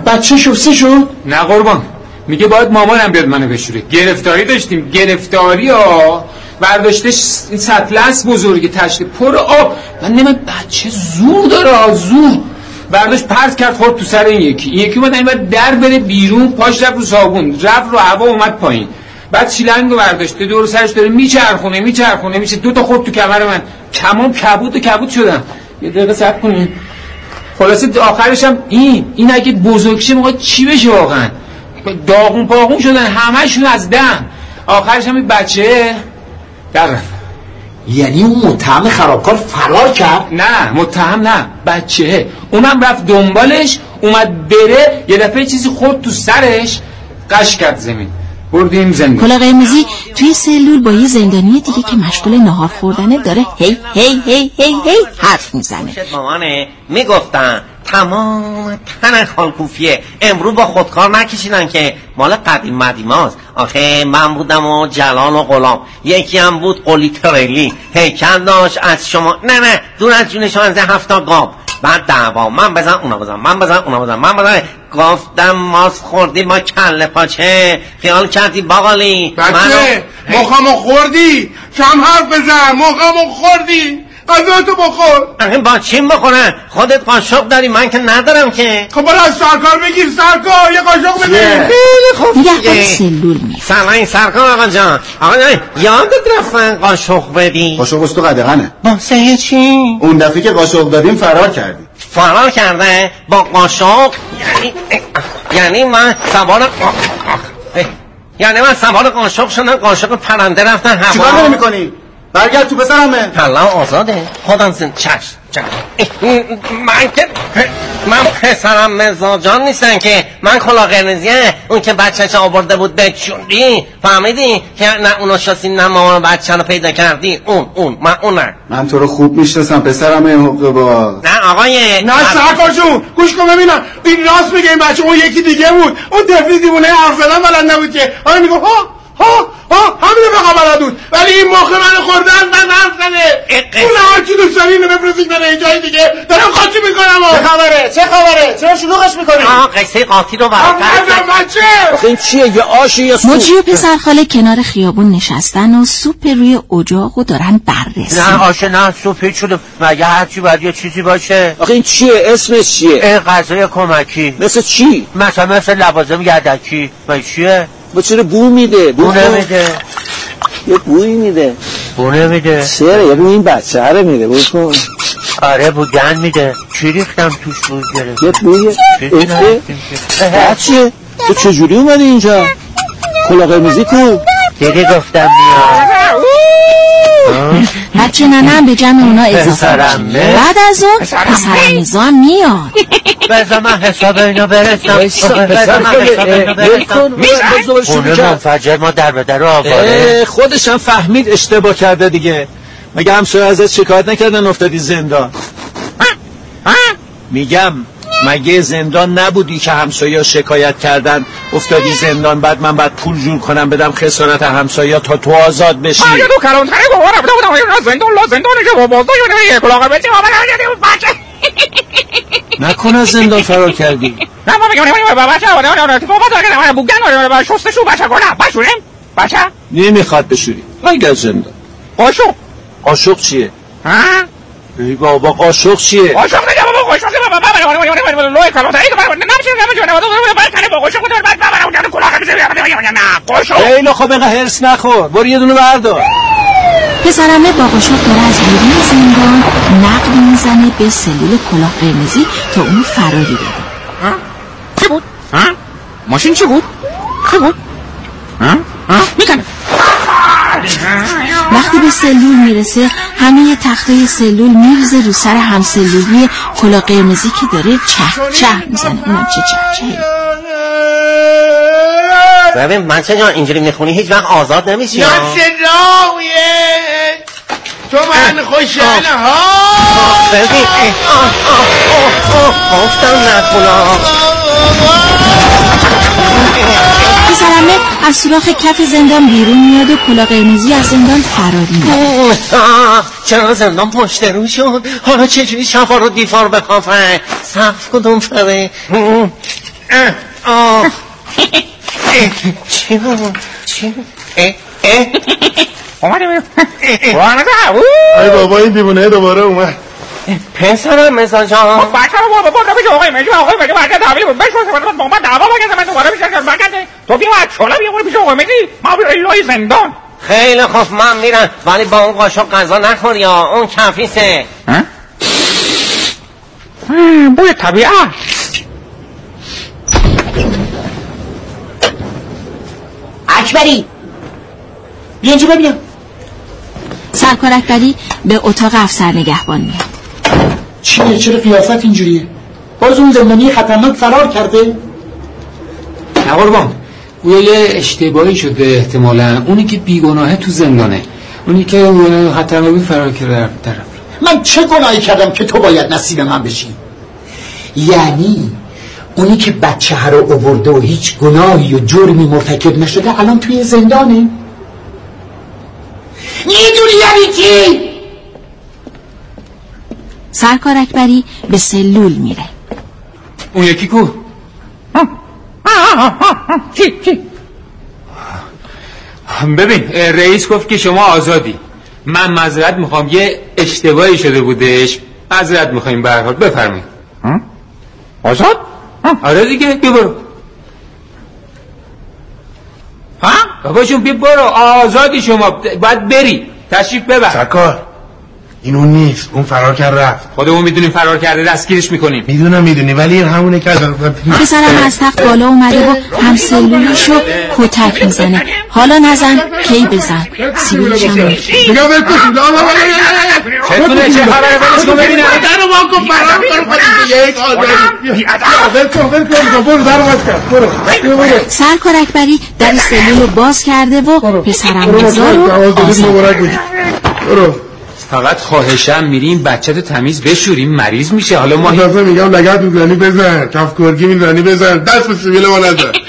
Speaker 2: بچه شسته شد؟
Speaker 13: نه قربان میگه باید مامانم بیاد منو بشوره. گرفتاری داشتیم گرفتاری ها. برداشتش این سطلس بزرگی تشته پر آب. من نمیم بچه زور داره زور. برداشت پرت کرد خورد تو سر این یکی. این یکی اومد این در بره بیرون پاش رفت رو صابون. رفت رو هوا اومد پایین. بعد شیلنگ رو برداشته دور سرش داره میچرخونه میچرخونه. میشه دو تا خورد تو کمر من. تمام کبود و کبود شدم. یه دقیقه صبر کنین. خلاصه آخرش هم این این اگه بزرگ شه موقع چی بشه واقعا؟ داغون پاغون شدن همشون از دم. آخرش هم بچه در رفت.
Speaker 2: یعنی اون متهم خرابکار فرار کرد؟
Speaker 13: نه متهم نه بچه اونم رفت دنبالش اومد بره یه دفعه چیزی خورد تو سرش. قش کرد زمین. بردیم زندان
Speaker 3: کلا قرمزی توی سلول با یه زندانی دیگه که مشغول نهار خوردنه داره هی هی هی هی هی حرف می‌زنه.
Speaker 5: مامانه می‌گفتن تمام تن خالکوفیه امرو با خودکار نکشیدن که مال قدیم مدیماست. آخه من بودم و جلال و غلام. یکی هم بود قلی تریلی. هیکل داشت از شما نه نه دور از جونش از هفتا گاب بعد دعوا. من بزن اونا بزن. من بزن اونا بزن. من بزن. گفتم ماست خوردی ما کله پاچه. خیال کردی باقالی.
Speaker 9: بچه مخمو خوردی؟ کم حرف بزن. مخمو خوردی؟ غذا تو بخور.
Speaker 5: آخه با چیم بخورن خودت قاشق داری من که ندارم که.
Speaker 9: خب برای سرکار بگیر سرکار یه قاشق بده.
Speaker 5: خیلی خوب
Speaker 3: نگهبان سلول می
Speaker 5: سلام سرکار آقا جان. آقا جان یادت رفتن قاشق بدی؟
Speaker 14: قاشق تو قدغنه.
Speaker 5: با سه چی؟
Speaker 14: اون دفعه که قاشق دادیم فرار کردی
Speaker 5: فرار کرده؟ با قاشق؟ یعنی یعنی من سوار یعنی من سوار قاشق شدم قاشق پرنده رفتن هوا.
Speaker 14: چیکار می‌کنی؟ برگرد تو پسرمه.
Speaker 5: پلا آزاده. خودم زن چش من که من پسرم مزاجان نیستن که من کلا قرنزیه اون که بچهش آورده بود بچوندی فهمیدی که نه اونو شاسی نه مامان بچه رو پیدا کردی. اون اون. من اون نه
Speaker 14: من تو رو خوب می‌شناسم پسرم حقوق با.
Speaker 5: نه آقای
Speaker 9: نه سرکار جون. گوش کن ببینم. این راست میگه این بچه اون یکی دیگه بود. اون تفلی دیوونه حرف زدن بلد نبود که. آره میگه ها؟ ها؟ ها؟ همینه فقط بلد بود ولی این موقع من خوردن من حرف زده. اون هر چی دوست داری؟ اینو بفرستید بره جای دیگه. دارم خاطی می‌کنم
Speaker 2: چه خبره؟ چه خبره؟ چرا شلوغش می‌کنی؟
Speaker 5: آه قصه قاطی رو براتر
Speaker 9: بچه!
Speaker 7: این چیه؟ یه آشی یا سوپ؟
Speaker 3: مجری و پسر خاله کنار خیابون نشستن و سوپ روی اجاق و دارن بررسی.
Speaker 6: نه آشه نه سوپ شده مگه هرچی باید یه چیزی باشه؟
Speaker 7: آخه این چیه؟ اسمش چیه؟
Speaker 6: این غذای کمکی.
Speaker 7: مثل چی؟
Speaker 6: مثلا مثل لوازم یدکی مگه چیه؟
Speaker 7: با چرا بو میده
Speaker 6: بو نمیده
Speaker 7: یه بوی میده
Speaker 6: بو نمیده
Speaker 7: چرا یه این بچه هره میده بو کن
Speaker 6: آره بو گن میده چی ریختم توش بو گرفت
Speaker 7: یه بوی
Speaker 6: که.
Speaker 7: بچه تو چجوری اومدی اینجا کلا قرمزی کو
Speaker 6: دیدی گفتم میاد
Speaker 3: بچه ننم به جمع اونا اضافه؟ میشه. بعد از اون؟ پسرم میزا هم میاد.
Speaker 6: بذار من حساب اینا برسم بذار من. حساب اینا برسم. منفجر ما در به در آواره.
Speaker 7: اه، خودش هم فهمید اشتباه کرده دیگه. مگه همسایه ازت شکایت نکردن افتادی زندان؟ میگم. مگه زندان نبودی که همسایه شکایت کردن؟ افتادی زندان بعد من بعد پول جور کنم بدم خسارت همسایه تا تو آزاد بشی.
Speaker 12: یه دو کلانتره گوه رفته بودم. اینا زندان لا زندانه که با بازده شده یه کلاغه بچه آمد بچه.
Speaker 7: نکن از زندان فرار کردی.
Speaker 12: نه ما میگم بچه اتفاق افتاد بوگن شستشو بچه کنم بشوریم بچه.
Speaker 7: نمی‌خواد بشوری. اگر زندان.
Speaker 12: قاشق
Speaker 7: قاشق چیه؟
Speaker 12: ها؟
Speaker 7: ای بابا قاشق چیه
Speaker 12: قاشق دیگه بابا قاشق بابا لوی کلانتره که نمیشه نمیشه نمیشه با قاشق کنم بعد بابا اون کلاغه بچه نه قاشق
Speaker 7: خیلی خب اینقدر هرس نخور برو یه دونه بردار
Speaker 3: پسرمه با قاشق داره از بیرون زندان نقل می‌زنه به سلول کلاه قرمزی تا اونو فراری بده
Speaker 12: چی بود؟ ها؟ ماشین چی بود؟ چی بود؟ ها؟ ها؟ می‌کنه
Speaker 3: وقتی به سلول می‌رسه همه تخته سلول میریزه رو سر همسلولی کلاه قرمزی که داره چه چه می‌زنه. اونم چه چه چه
Speaker 6: ببین من چه جان اینجوری می‌خونی هیچ وقت آزاد نمیشی.
Speaker 2: یا
Speaker 6: ها.
Speaker 2: صدایه تو من خوشحال ها
Speaker 6: ببین گفتم نخونا
Speaker 3: پسرمه از سوراخ کف زندان بیرون میاد و کلاه قرمزی از زندان فراری میاد
Speaker 6: آه، چرا زندان پشت رو شد؟ حالا چجوری شفا رو دیفار بکافه صف کدوم فره چی بود چی.
Speaker 12: اومده بیرون
Speaker 9: ای بابا این دیوونه دوباره اومد.
Speaker 6: پسرم مثلا جان
Speaker 12: بچه رو برو برو پیش آقای مجید آقای مجید بچه تحویل بود بشو سفر با من دعوا بگه من دوباره میشه بگه تو بیا از چالا بیا برو پیش آقای مجید ما بیا لای زندان
Speaker 6: خیلی خوب من میرم ولی با اون قاشق غذا نخور یا اون کفیسه
Speaker 12: بوی طبیعت
Speaker 2: اکبری بیا اینجا ببینم
Speaker 3: سرکار اکبری به اتاق افسر نگهبان میاد
Speaker 2: چیه؟ چرا قیافت اینجوریه؟ باز اون زندانی خطرناک فرار کرده.
Speaker 13: نه قربان. گویا یه اشتباهی شده احتمالا. اونی که بیگناهه تو زندانه. اونی که خطرناک بود فرار کرده طرف.
Speaker 2: من چه گناهی کردم که تو باید نصیب من بشی؟ یعنی اونی که بچه ها رو اوورده و هیچ گناهی و جرمی مرتکب نشده الان توی زندانه. می‌دونی یعنی چی؟
Speaker 3: سرکار اکبری به سلول میره.
Speaker 13: اون یکی کو؟
Speaker 12: چی چی
Speaker 13: ببین رئیس گفت که شما آزادی. من معذرت می‌خوام یه اشتباهی شده بودش. معذرت می‌خوایم به هر حال. بفرمایید.
Speaker 12: آزاد؟
Speaker 13: آره دیگه بیا برو. ها؟ بابا جون بیا برو. آزادی شما. باید بری. تشریف ببر.
Speaker 9: سرکار. این اون نیست اون فرار کرد رفت.
Speaker 13: خودمون می‌دونیم فرار کرده دستگیرش می‌کنیم.
Speaker 9: می‌دونم می‌دونی ولی این همونه که از
Speaker 3: پسرم از تخت بالا اومده و هم سلولشو کتک می‌زنه. حالا نزن کی بزن. سیبیلش هم میره.
Speaker 9: میگم ول کن
Speaker 13: چتونه چه خبره؟ ولش کن ببینم
Speaker 9: در رو واکن فرار کن یک
Speaker 3: سرکار اکبری در سلول رو باز کرده و پسرم آزاد
Speaker 9: مبارک بگی برو.
Speaker 13: فقط خواهشم میریم بچه تو تمیز بشوریم مریض میشه. حالا ما
Speaker 9: من میگم لگت می‌زنی بزن. کف کرگی می‌زنی بزن. دست به سیبیل ما نزن.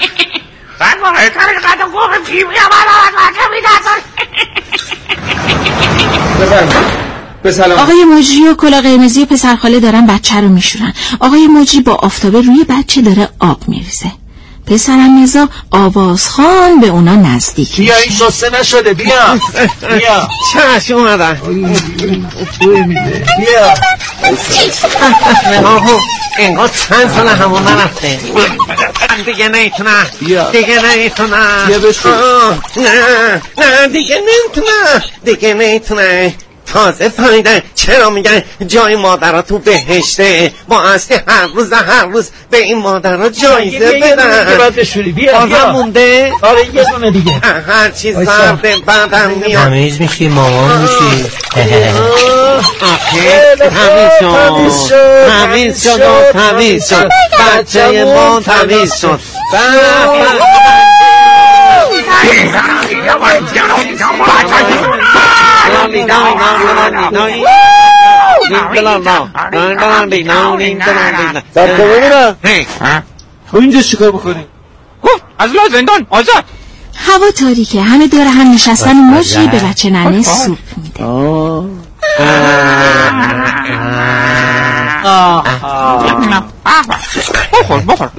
Speaker 3: آقای مجری و کلا قرمزی و پسرخاله دارن بچه رو میشورن. آقای مجری با آفتابه روی بچه داره آب میریزه. پسرم رضا آوازخان به اونا نزدیک
Speaker 7: بیا این شسته نشده بیا. بیا.
Speaker 5: چشم اومدن.
Speaker 7: بیا.
Speaker 5: نگاه کن انگار چند سال همون نرفته. دیگه نمی‌تونم
Speaker 7: بیا.
Speaker 5: دیگه نمی‌تونم
Speaker 7: بیا بشو.
Speaker 5: نه نه دیگه نمی‌تونم دیگه نمی‌تونم تازه فهمیدن چرا میگن جای مادرها تو بهشته؟ با اصلی هر روز هر روز به این مادرها جایزه بدن. بازم مونده؟
Speaker 12: آره یه دونه دیگه.
Speaker 5: هر چی سرده بعدم میاد.
Speaker 6: تمیز میشی مامان میشی.
Speaker 5: آخه تمیز شد. تمیز شد. تمیز شد بچه ما تمیز شد.
Speaker 7: سب ببینم خب اینجا چیکار بکنیم
Speaker 12: از لا زندان آزاد
Speaker 3: هوا تاریکه همه دور هم نشستن موجی به بچه ننه سوپ میده
Speaker 12: بخور بخور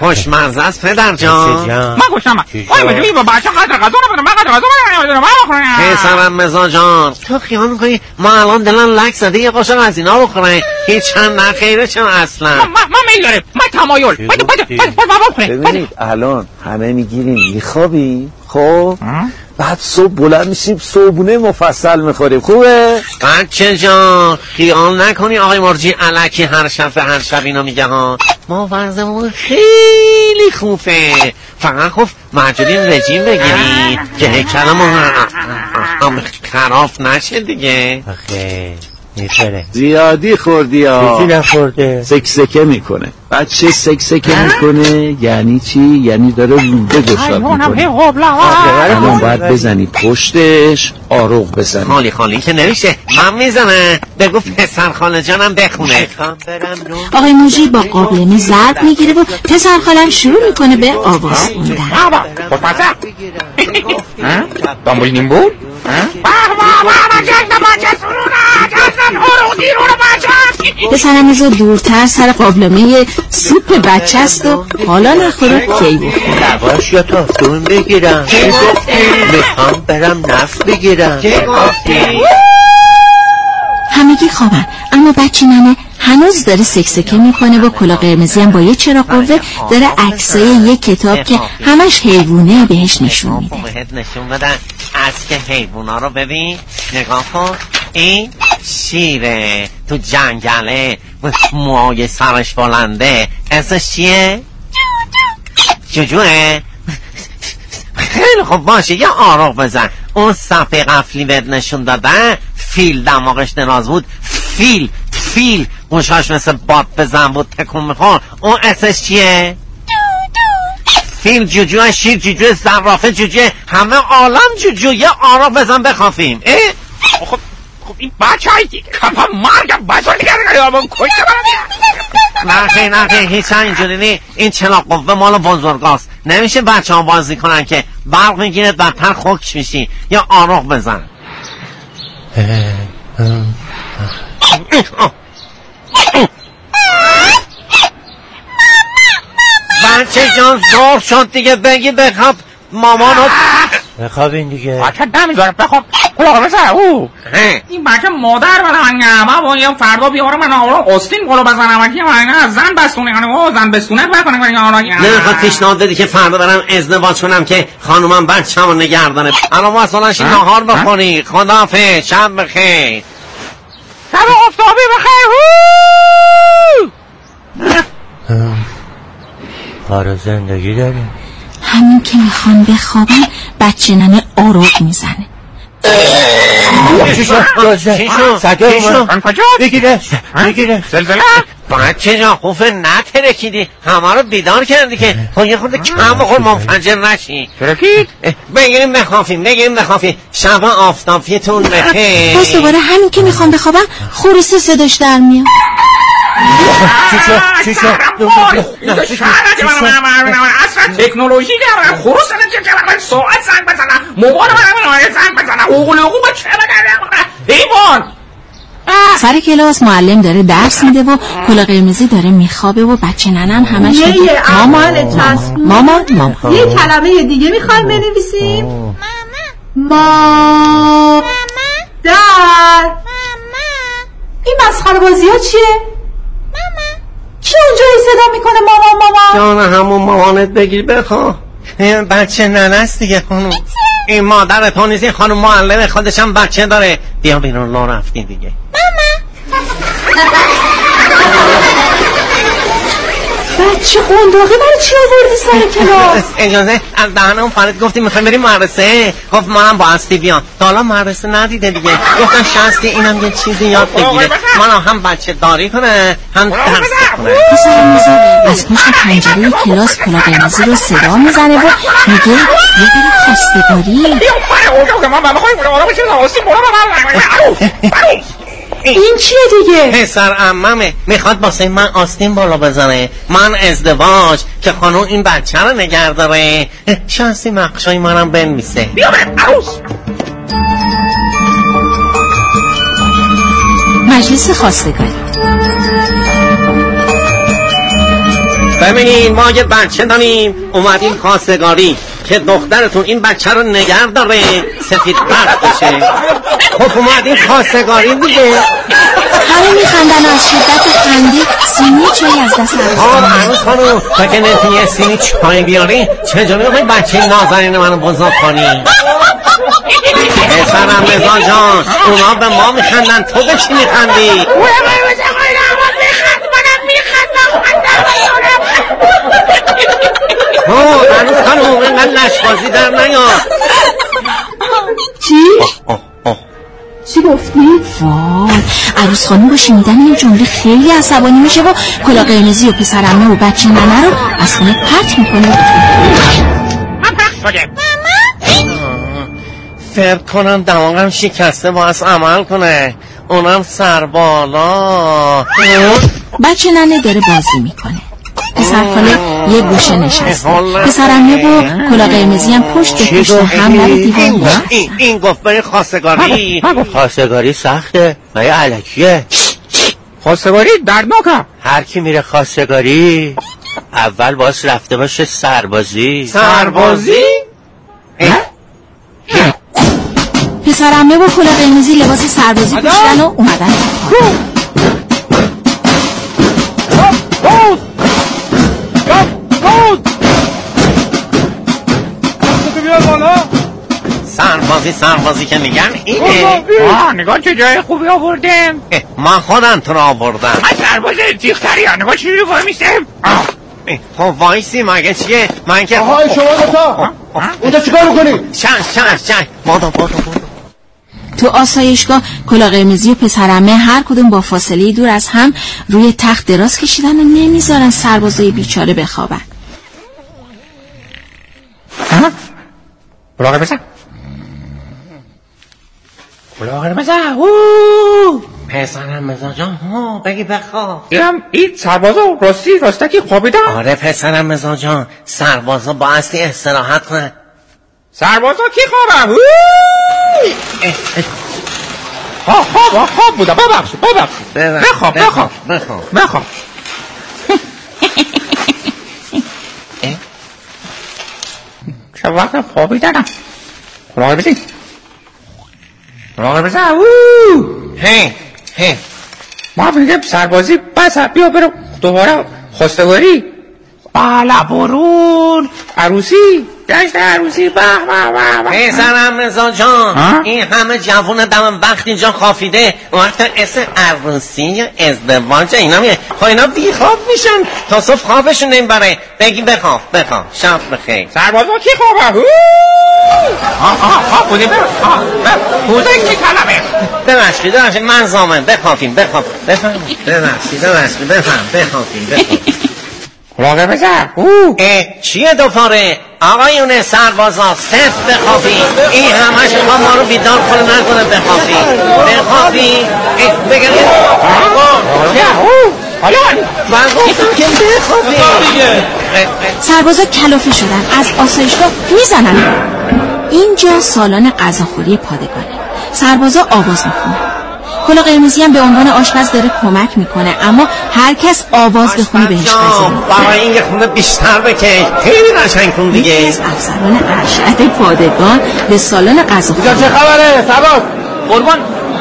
Speaker 5: خوشمزه است پدر جان.
Speaker 12: من خوشم وای می‌دونی با بچه قدر غذا نبودم من قدر غذا نبودم من بخورم
Speaker 5: پسرم مزا جان. تو خیال می‌کنی ما الان دلن لک زده یه قاشق از اینا بخورن هیچ چند نخیره چون اصلا؟
Speaker 12: من من میل داره. من تمایل. بده بده بده بده بده بده.
Speaker 7: ببینید الان همه می‌گیریم. میخوابی؟ خب؟ بعد صبح بلند میشیم صبحونه مفصل می‌خوریم. خوبه؟
Speaker 5: بچه جان خیال نکنی آقای مرجی علکی هر شب به هر شب اینو میگه ها. ما وضعمون خیلی خوبه فقط خب مجبوریم رژیم بگیری که هیکلمون هم خراف نشه دیگه.
Speaker 6: آخه. میپره.
Speaker 7: زیادی خوردی ها
Speaker 6: چیزی نخورده.
Speaker 7: سکسکه می‌کنه. بچه سکسکه می‌کنه. یعنی چی؟ یعنی داره روده گشاد می‌کنه. الان باید بزنی پشتش آروغ بزنی.
Speaker 5: خالی خالی. که نمیشه. من می‌زنه. بگو پسر خاله جانم بخونه.
Speaker 3: آقای موجی با قابلمه ضرب می‌گیره و پسر خالم شروع می‌کنه به آواز خوندن.
Speaker 12: دنبال نیم بود
Speaker 3: پسرم از دورتر سر قابلمه سوپ بچه است و حالا نخوره کی بخوره.
Speaker 6: لباش یا تافتون بگیرم. می‌خوام برم نفت بگیرم.
Speaker 3: همگی خوابن. اما بچه ننه هنوز داره سکسکه می‌کنه و کلا قرمزی هم با یه چرا قوه داره عکسای یه کتاب که همش حیوونه بهش نشون میده.
Speaker 5: بهت نشون از که حیوونا رو ببین. نگاه کن. این شیره تو جنگله موهای سرش بلنده. اسمش چیه؟ جوجوه. خیلی خوب باشه. یه آروغ بزن. اون صفحه قفلی بهت نشون دادن. فیل دماغش دراز بود. فیل. فیل. گوشاش مثل باد بزن بود تکون میخور. اون اسمش چیه؟ فیل جوجو شیر جوجو زرافه جوجو همه عالم جوجو. یه آرام بزن بخوافیم. اه؟
Speaker 12: خب خب این بچه های دیگه کپا مرگم بزرگی کرده آبان کجا
Speaker 5: نه خیلی نه خیلی هیچ هم اینجوری نی. این چلا قوه مال بزرگاست. نمیشه بچه ها بازی کنن که برق می‌گیره بدتر خوکش میشی. یا آروغ بزن. بچه جان زور شد دیگه. بگی بخواب. مامانو
Speaker 6: بخوابین دیگه.
Speaker 12: بچه نمی‌ذاره بخواب. کلاغ بزن او این بچه مادر بده من من با یه فردا بیاره من آورا استین کلو بزنم. اگه من زن بستونه. کنه او زن بستونه. بکنه من آورا
Speaker 5: نمی‌خواد پیشنهاد دادی که فردا برم ازدواج کنم که خانومم بچه همو نگردانه الان مثلا شی نهار بخوری خدافه شب بخیر.
Speaker 12: شب افتابی بخیر
Speaker 6: کار و زندگی داریم
Speaker 3: همین که می‌خوان بخوابن بچه ننه آروغ می‌زنه
Speaker 6: چی شد؟ سگه اومد بگیرش بگیرش
Speaker 12: زلزله
Speaker 5: بچه جان خوفه نترکیدی همه رو بیدار کردی که. خب یه خورده کم بخور منفجر نشی.
Speaker 12: ترکید
Speaker 5: بگیریم بخوافیم بگیریم بخوافیم. شب آفتابیتون بخیر
Speaker 3: باز دوباره همین که می‌خوان بخوابن خروسه صداش در میاد.
Speaker 6: چی شد؟ چی شد؟
Speaker 12: اصلا تکنولوژی دارم خروس نمیشه ساعت زنگ بزنم. موبایل زنگ بزنم. اوقل اوقل چه بگردم؟ حیوان
Speaker 3: سر کلاس معلم داره درس میده و کلا قرمزی داره میخوابه و بچه ننم همش میگه مامان. مامان مامان.
Speaker 8: یه کلمه دیگه می‌خوایم بنویسیم؟ ما در این مسخره بازی ها چیه؟ کی اونجا صدا می‌کنه مامان مامان؟
Speaker 5: جان همون مامانت بگیر بخوا بچه ننست دیگه خانم. این مادر تو نیست این خانم معلم خودشم بچه داره. بیا بیرون لو رفتی دیگه.
Speaker 8: بچه قنداقه برای چی آوردی سر کلاس
Speaker 5: اجازه از دهنم پرید گفتیم می‌خوایم بریم مدرسه گفت منم با استی بیام تا حالا مدرسه ندیده دیگه گفتم شاستی اینم یه چیزی یاد بگیره منم هم بچه داری کنه هم درس
Speaker 3: میزی از پشت پنجره کلاس کلا قرمزی رو صدا می‌زنه و میگه یه بره خواستگاری
Speaker 8: این چیه دیگه؟
Speaker 5: پسر اممه می‌خواد واسه من آستین بالا بزنه. من ازدواج که خانم این بچه رو نگر داره. شانسی مقشای منم بنویسه.
Speaker 3: مجلس خواستگاری.
Speaker 5: ببینین ما یه بچه داریم. اومدیم خواستگاری. که دخترتون این بچه رو نگر داره سفید برد بشه خب اومدیم خواستگاری دیگه.
Speaker 3: همه میخندن از شدت خنده سینی چای از دست
Speaker 5: آه
Speaker 3: عروس
Speaker 5: عروس خانم فکر نمی‌تونی یه سینی چای بیاری؟ چجوری بخوای بچه نازنین منو بزرگ کنی؟ پسرم رضا جان اونا به ما میخندن تو به چی میخندی؟ اوه عروس خانم اینقدر لشبازی در نیار
Speaker 8: چی؟ چی گفتی؟
Speaker 3: وای عروس خانم با شنیدن این جمله خیلی عصبانی میشه و کلا قرمزی و پسرمه و بچه ننه رو از خونه پرت می‌کنه.
Speaker 5: فکر کنم دماغم شکسته باید عمل کنه. اونم سر بالا
Speaker 3: بچه ننه داره بازی می‌کنه. پسر خاله یه گوشه نشسته. پسرمه و کلا قرمزی هم پشت به پشت هم در دیوار
Speaker 5: این. این, گفت برای خواستگاری. خواستگاری سخته. مگه علکیه.
Speaker 12: خواستگاری دردناکه.
Speaker 5: هر کی میره خواستگاری اول باز رفته باشه سربازی.
Speaker 12: سربازی؟
Speaker 3: پسرمه و کلا قرمزی لباس سربازی پوشیدن و اومدن.
Speaker 5: سربازی سربازی که میگن اینه.
Speaker 12: آه نگاه چه جای خوبی آوردیم
Speaker 5: اه، من خودم تو رو آوردم
Speaker 12: من سرباز تیختری هم نگاه چجوری وای میستیم
Speaker 5: اه، خب وایسی مگه چیه؟ من که
Speaker 9: آهای شما دوتا. اونجا چیکار می‌کنی؟
Speaker 5: چش چش چش مادم بادم بادم
Speaker 3: تو آسایشگاه کلا قرمزی و پسرمه هر کدوم با فاصله دور از هم روی تخت دراز کشیدن و نمی‌ذارن سربازای بیچاره بخوابن.
Speaker 12: کلاغ بزن. بزن اوه
Speaker 5: پسرم مزا جان. ها بگی بخواب.
Speaker 12: اینم این سربازا راستی راستکی خوابیدن.
Speaker 5: آره پسرم مزا جان. سربازا با اصلی استراحت کنن.
Speaker 12: سربازا کی خوابم خواب آه خواب بودم ببخشید ببخشید. بخواب بخواب.
Speaker 5: بخواب
Speaker 12: بخواب. چه وقت خوابیدنم؟ کلاغ بزن کلاغ بزن. اوه!
Speaker 5: هی هی.
Speaker 12: ما میگم سربازی بس بیا برو دوباره. خواستگاری بالا برون عروسی؟ جشن عروسی به به به
Speaker 5: پسرم رضا؟ جان این همه جوون دم وقت اینجا خافیده وقت اسم عروسی یا ازدواج اینا میه خب اینا بی خواب میشن تا صبح خوابشون نمی‌بره. بگی بخواب بخواب شب بخیر.
Speaker 12: سربازا کی خوابه! آه آه آه بوده بر آه بر بوده کی کلمه
Speaker 5: ببخشید ببخشید من زامن بخوابیم بخواب. بفهم ببخشید ببخشید بفهم بخوابیم بخوابیم
Speaker 12: کلاغه بزن اوه
Speaker 5: اه، چیه دوباره آقایون سربازا صفت بخوابی. این همش ما ما رو بیدار کنه نکنه بخوابی. بخوابی. اه، بگم
Speaker 12: اوه حالا.
Speaker 3: سربازا کلافه شدن. از آسایشگاه می‌زنن. اینجا سالن غذاخوری پادگانه. سربازا آواز می‌خونن کلا قرمزی هم به عنوان آشپز داره کمک می‌کنه. اما هر کس آواز بخونه بهش غذا میده
Speaker 5: برای این یه خونه بیشتر بکش خیلی قشنگ کن
Speaker 3: یکی
Speaker 5: دیگه
Speaker 3: از افسران ارشد پادگان به سالن غذاخوری
Speaker 9: چه خبره؟ سباز
Speaker 13: قربان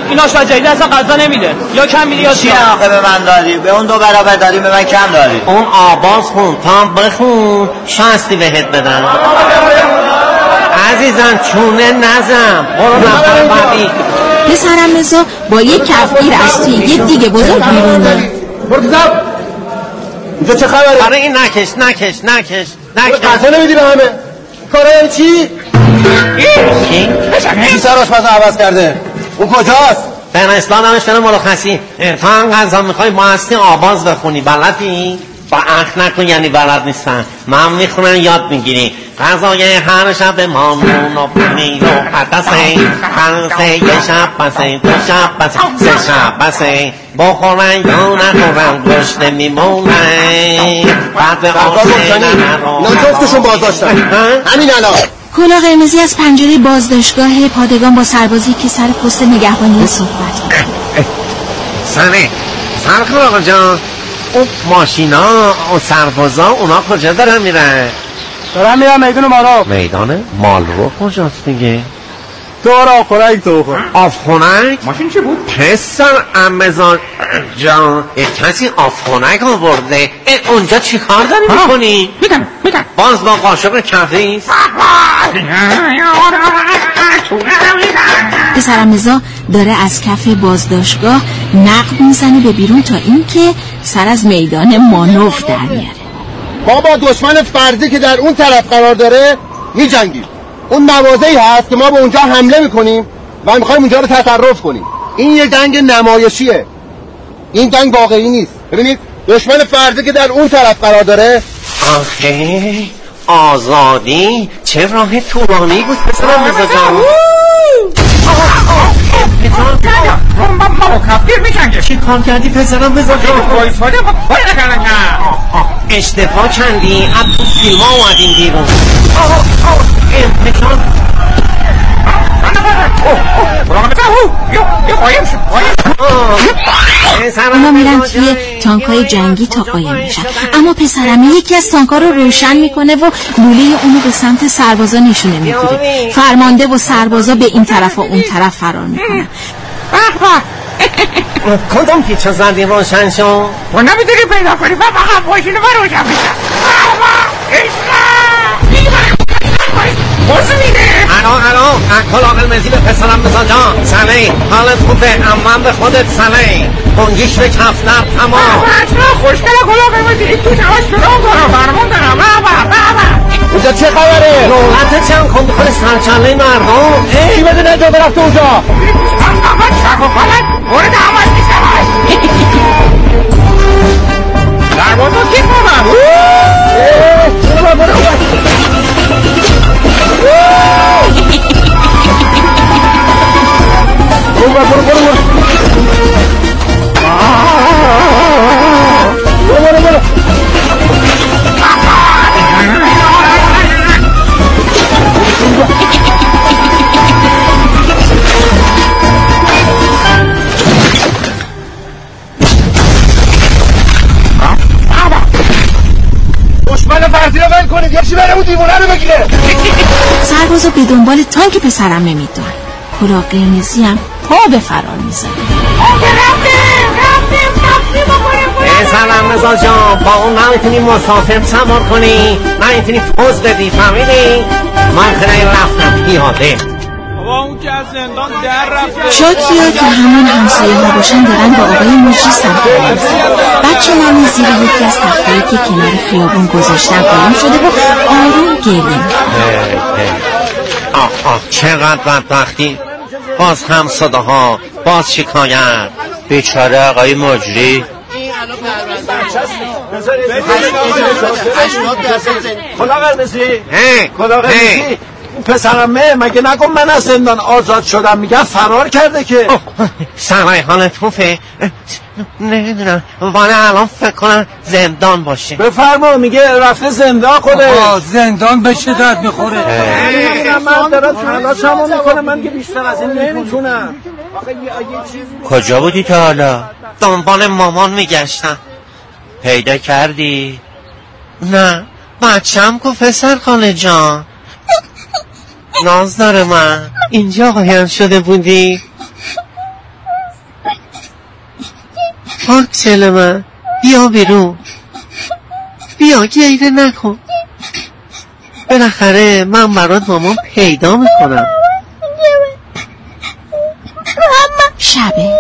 Speaker 15: این آشپز جدید اصلا غذا نمیده. یا کم میده یا
Speaker 5: چی آخه به من دادی؟ به اون دو برابر دادی به من کم دادی. اون آواز خون. تا بخون. شانستی بهت بدن عزیزم چونه نزم برو
Speaker 3: پسرم رضا با یک کفگیر از توی یه دیگه بزرگ بیرون میاد
Speaker 5: اینجا چه خبره؟ آره این نکش نکش نکش نکش
Speaker 9: غذا نمیدی به همه کارا چی؟
Speaker 5: کی؟
Speaker 9: کی سر آشپز عوض کرده؟ اون کجاست؟
Speaker 5: به اسلام همش داره تو هم غذا می‌خوای ما هستی آواز بخونی بلدی؟ با اخ نکن یعنی بلد نیستن. من می‌خونن یاد می‌گیری. غذای هر شب ما نون و پنیر و پتسه هر سه یه شب بسه دو شب بسه سه شب بسه. بخورن یا نخورن گشت میمونن بعد به آسه
Speaker 9: اینا جفتشون بازداشتن. همین الان.
Speaker 3: کلاه قرمزی از پنجره بازداشتگاه پادگان با سربازی که سر پست نگهبانی صحبت می‌کنه.
Speaker 5: سنه سر آقا جان. اون ماشینا اون سربازا اونا کجا دارن میرن؟
Speaker 9: دارم میرم میدون مارا
Speaker 5: میدان مال رو کجاست دیگه؟
Speaker 9: تو را خورک تو خور
Speaker 5: آفخونک
Speaker 13: ماشین چه بود؟
Speaker 5: پسر امزان جان کسی آفخونک آورده؟ اه، اونجا چی کار داری می‌کنی؟
Speaker 13: میدم میدم
Speaker 5: باز با قاشق کفی
Speaker 3: پسرم رضا داره از کف بازداشتگاه نقب می‌زنه به بیرون تا اینکه سر از میدان مانوف در میاره
Speaker 9: ما با دشمن فرضی که در اون طرف قرار داره میجنگیم اون مواضعی هست که ما به اونجا حمله می‌کنیم و می‌خوایم اونجا رو تصرف کنیم. این یه جنگ نمایشیه. این جنگ واقعی نیست. ببینید دشمن فرضی که در اون طرف قرار داره.
Speaker 5: آخه آزادی چه راه طولانی بود پسرم جان؟
Speaker 13: کفگیر میکنگه
Speaker 5: چی کار کردی پسرم اشتفا کردی از تو فیلم ها اومدیم بیرون امتحان
Speaker 3: اونا میرن توی تانکای جنگی تا قایم میشن. اما پسرمه یکی از تانکا رو روشن می‌کنه و لوله اونو به سمت سربازا نشونه می‌گیره. فرمانده و سربازا به این طرف و اون طرف فرار می‌کنن.
Speaker 5: کدوم پیچا زدی روشن شو
Speaker 12: و نمی‌دونی پیدا کنی. و فقط ماشین رو روشن میشن
Speaker 5: الان الان کلا قرمزی به پسرم بزن جان. سنه حالت خوبه امان به خودت سنه کنگیش به کفتر تمام.
Speaker 12: خوشگل کلا قرمزی این تو جواز شروع دارم فرمان دارم. بابا
Speaker 9: اونجا چه خبره؟
Speaker 5: دولت چند کن بخوره سرچله مردم.
Speaker 9: کی بدونه جو برفته اونجا؟
Speaker 12: فقط شک و فلک مورد عمل می‌شود سربازا کی کنم
Speaker 9: برو برو برو برو برو برو برو دشمن فرضی رو ول کنید. یکی بره اون دیوونه رو بگیره.
Speaker 3: سربازا به دنبال تانک پسرم نمی‌دونن کلاه قرمزی هم پا به فرار می‌زنه.
Speaker 5: سلام رضا جان با اون نمی‌تونی مسافر سوار کنی. نمی‌تونی پوز بدی فهمیدی؟ من خیلی رفتم پیاده.
Speaker 15: بابا اون که
Speaker 3: همون همسایه ها باشن دارن با آقای مجری سمت بچه نانی زیر یکی از تختایی که کنار خیابون گذاشتن قایم شده و آروم گریه.
Speaker 5: آه آه چقدر بدبختی. باز هم صداها باز شکایت. بیچاره آقای مجری.
Speaker 7: کلا قرمزی قرمزی پسرمه مگه نگم من از زندان آزاد شدم؟ میگن فرار کرده که.
Speaker 5: سرای حالت خوبه. نمی‌دونم. ولی الان فکر کنم زندان باشه.
Speaker 7: بفرما میگه رفته زندان خوده
Speaker 11: زندان به چه درد می‌خوره؟
Speaker 7: من دارم تلاشمو می‌کنم من که بیشتر از این نمی‌تونم. آخه یه یه چیز
Speaker 5: کجا بودی تا حالا؟ دنبال مامان میگشتم. پیدا کردی؟ نه. بچم گفت پسر خاله جان. ناز داره من. اینجا قایم شده بودی؟ فاکسل من. بیا بیرون. بیا گیره نکن. بالاخره من برات مامان پیدا می‌کنم.
Speaker 3: شبه.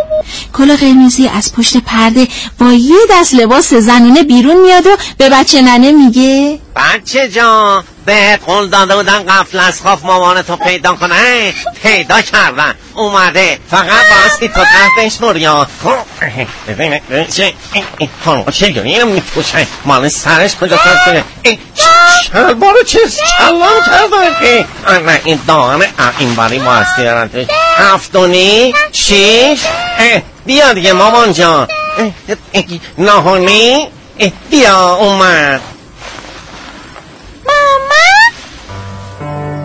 Speaker 3: کلا قرمزی از پشت پرده با یه دست لباس زنونه بیرون میاد و به بچه ننه میگه
Speaker 5: بچه جان بهت قول داده بودن قفل از خواب مامانتو پیدا کنه. پیدا کردن. اومده. فقط باستی تو تحتش بریا ببین چه خانم چه گریه میپوشه. مال سرش کجا کرده شلوارو چیز کلام کردن اما این دانه این باری باستی دارن هفتونی شیش. بیا دیگه مامان جان. اه، بیا اومد.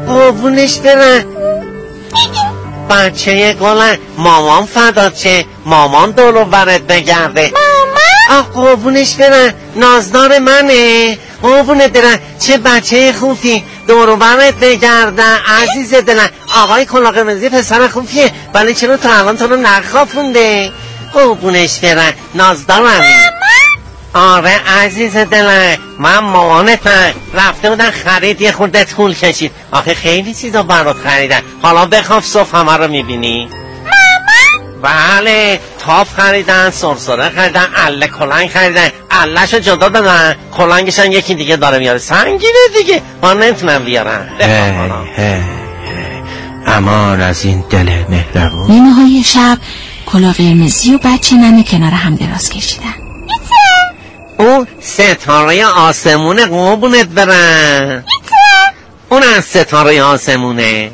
Speaker 5: قربونش برن بچه گلن مامان فدا چه؟ مامان دورو برت بگرده. آه قربونش برن نازدار منه. قربونت برن چه بچه خوبی. دورو برت بگردن عزیز دلن آقای کلا قرمزی پسر خوبیه. ولی چرا تا الان تو رو نخوافونده قربونش برن نازدارم آره عزیز دلم. من مامانتم. رفته بودن خرید یه خورده طول کشید. آخه خیلی چیزا برات خریدن. حالا بخواف صبح همه رو می‌بینی. بله تاپ خریدن سرسره خریدن اله کلنگ خریدن. الهشو جدا دادن. کلنگشن یکی دیگه داره میاره. سنگینه دیگه. من نمی‌تونم بیارم. بخواب حالا.
Speaker 6: امان از این دل مهربون.
Speaker 3: نیمه های شب کلا قرمزی و بچه ننه کنار هم دراز کشیدن.
Speaker 5: اون ستاره آسمون قربونت برن اون از ستاره آسمونه.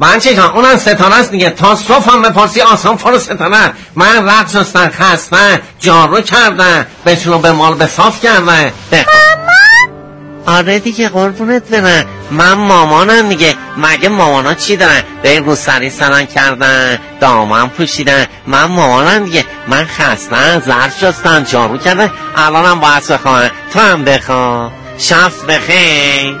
Speaker 5: بچه جان اونم ستاره است دیگه. تا صبح هم بپرسی آسان فرو ستاره. من رد شستن خستن جارو کردن بهشون به مال به صاف کردن ده. آره دیگه قربونت برن من مامانم دیگه مگه مامانا چی دارن؟ به این روسری سرن کردن دامن پوشیدن. من مامانم دیگه من خستن ظرف شستن جارو کردن الانم باید بخواه تو هم بخوا شب بخیر.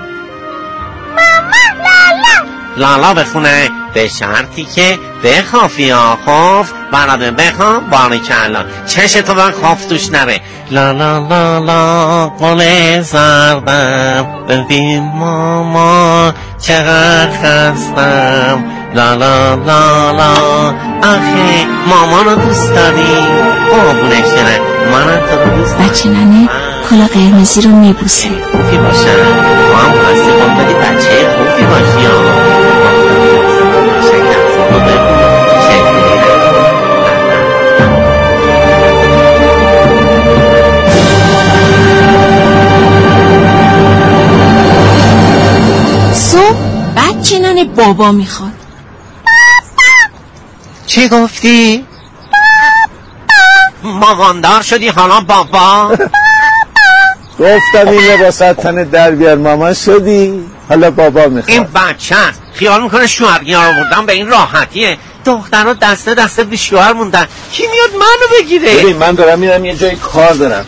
Speaker 5: لالا. بخونه به شرطی که بخوافی آخوف برادر بخوا باری کلا. چش تو من خوف توش نره. لا لا لا لا گل زردم ببین ماما چقدر خستم لا لا لا لا آخه ماما رو دوست داری قربونش شنه منم تو رو دوست دارم
Speaker 3: بچه ننه کلا قرمزی رو میبوسه.
Speaker 5: خوبی باشن تو هم
Speaker 3: بابا می‌خواد.
Speaker 5: چی گفتی؟ ماماندار شدی حالا بابا.
Speaker 7: گفتم این لباست تن در بیار مامان شدی؟ حالا بابا می‌خواد.
Speaker 5: این بچه است. خیال می‌کنه شوهرگیار آوردن به این راحتیه. دخترها دسته دسته بی شوهر موندن. کی میاد منو بگیره؟
Speaker 7: ببین من دارم میرم یه جای کار دارم.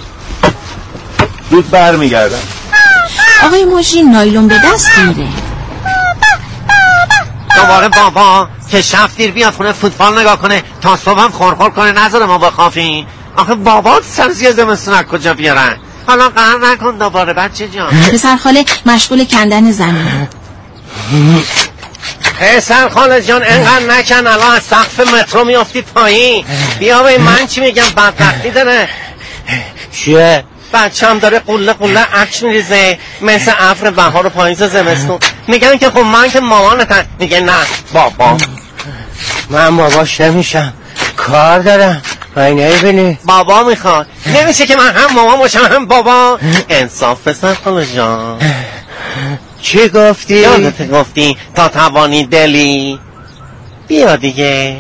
Speaker 7: زود برمیگردم.
Speaker 3: آقای مجری نایلون به دست میره.
Speaker 5: دوباره بابا که شب دیر بیاد خونه فوتبال نگاه کنه تا صبح هم خورخور کنه نذاره ما بخوافیم آخه بابا سرزی زمستون از کجا بیارن؟ حالا قهر نکن دوباره بچه جان.
Speaker 3: پسر خاله مشغول کندن زمین.
Speaker 5: پسر خاله جان انقدر نکن الان از سقف مترو میافتی پایین. بیا به من چی میگم بدبختی داره.
Speaker 6: چیه؟
Speaker 5: بچه هم داره قله قله عکس میریزه مثل افر بهار و پاییز زمستون. میگن که خب من که مامانتم میگه نه. بابا.
Speaker 6: من باباش نمیشم کار دارم. من نمی‌بینی
Speaker 5: بابا می‌خواد. نمیشه که من هم مامان باشم هم بابا. انصاف پسر خاله جان.
Speaker 6: چی گفتی؟
Speaker 5: یادت گفتی تا توانی دلی. بیا دیگه.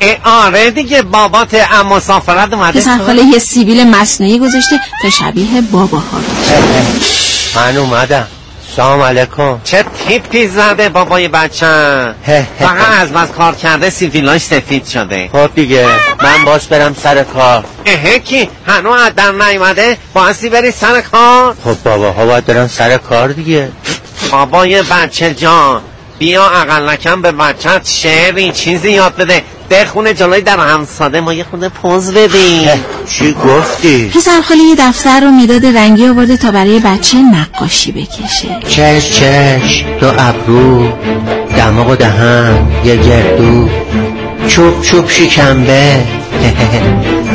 Speaker 5: اه، آره دیگه بابات اما مسافرت اومده
Speaker 3: پسر خاله یه سیبیل مصنوعی گذاشته تا شبیه باباها
Speaker 6: من اومدم. سلام علیکم.
Speaker 5: چه تیپی زده بابای بچه. فقط از بس کار کرده سیفیلاش سفید شده.
Speaker 6: خب دیگه من باز برم سر کار.
Speaker 5: اه کی؟ هنو در نیومده؟ بایستی بری سر کار.
Speaker 6: خب بابا ها باید برم سر کار دیگه.
Speaker 5: بابای بچه جان بیا اقل نکم به بچت شعری چیزی یاد بده. بخونه جلوی در همساده ما یه خونه پوز بدیم. چی گفتی؟
Speaker 3: پسر خاله یه دفتر رو مداد رنگی آورده تا برای بچه نقاشی بکشه.
Speaker 6: چش چش دو ابرو دماغ و دهن یه گردو. چوب چوب شکمبه.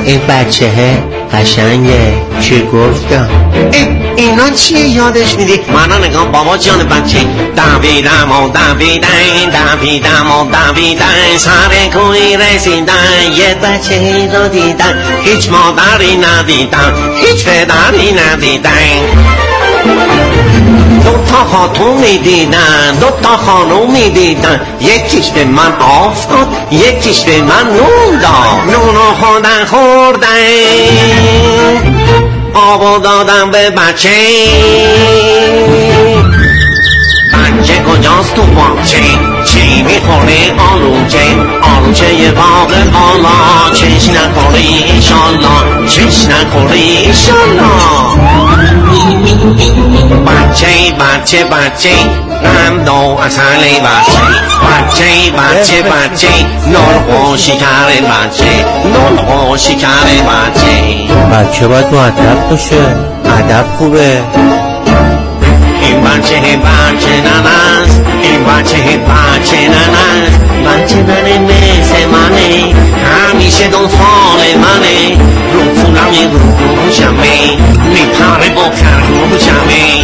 Speaker 6: این بچه قشنگه چی گفتم
Speaker 5: اینا چیه یادش میدی؟ منو نگاه بابا جان بچه. دویدم و دویدن دویدم و دویدن. سر کوی رسیدن یه بچه رو دیدن. هیچ مادری ندیدم هیچ پدری ندیدن دو تا خاتون می‌دیدن دو تا خانوم می‌دیدن. یکیش به من آفتاد یکیش به من نون داد. نونو خودن خوردن آبو دادم به بچه. بچه کجاست تو باغچه؟ چی می‌خوره آلوچه؟ آلوچه باغ بالا. چش نخوره ایشالله. چش نخوره ایشالله. بچه بچه غم دو اصل بچه بچه بچه بچه نرخ و شکر بچه نرخ و شکر بچه
Speaker 6: بچه باید معدب باشه ادب خوبه
Speaker 5: این بچه بچه ننست این بچه بچه ننست بچه ننه مثل منه همیشه دنفال منه رو پولم رو روشمه میپره با کرگوشمه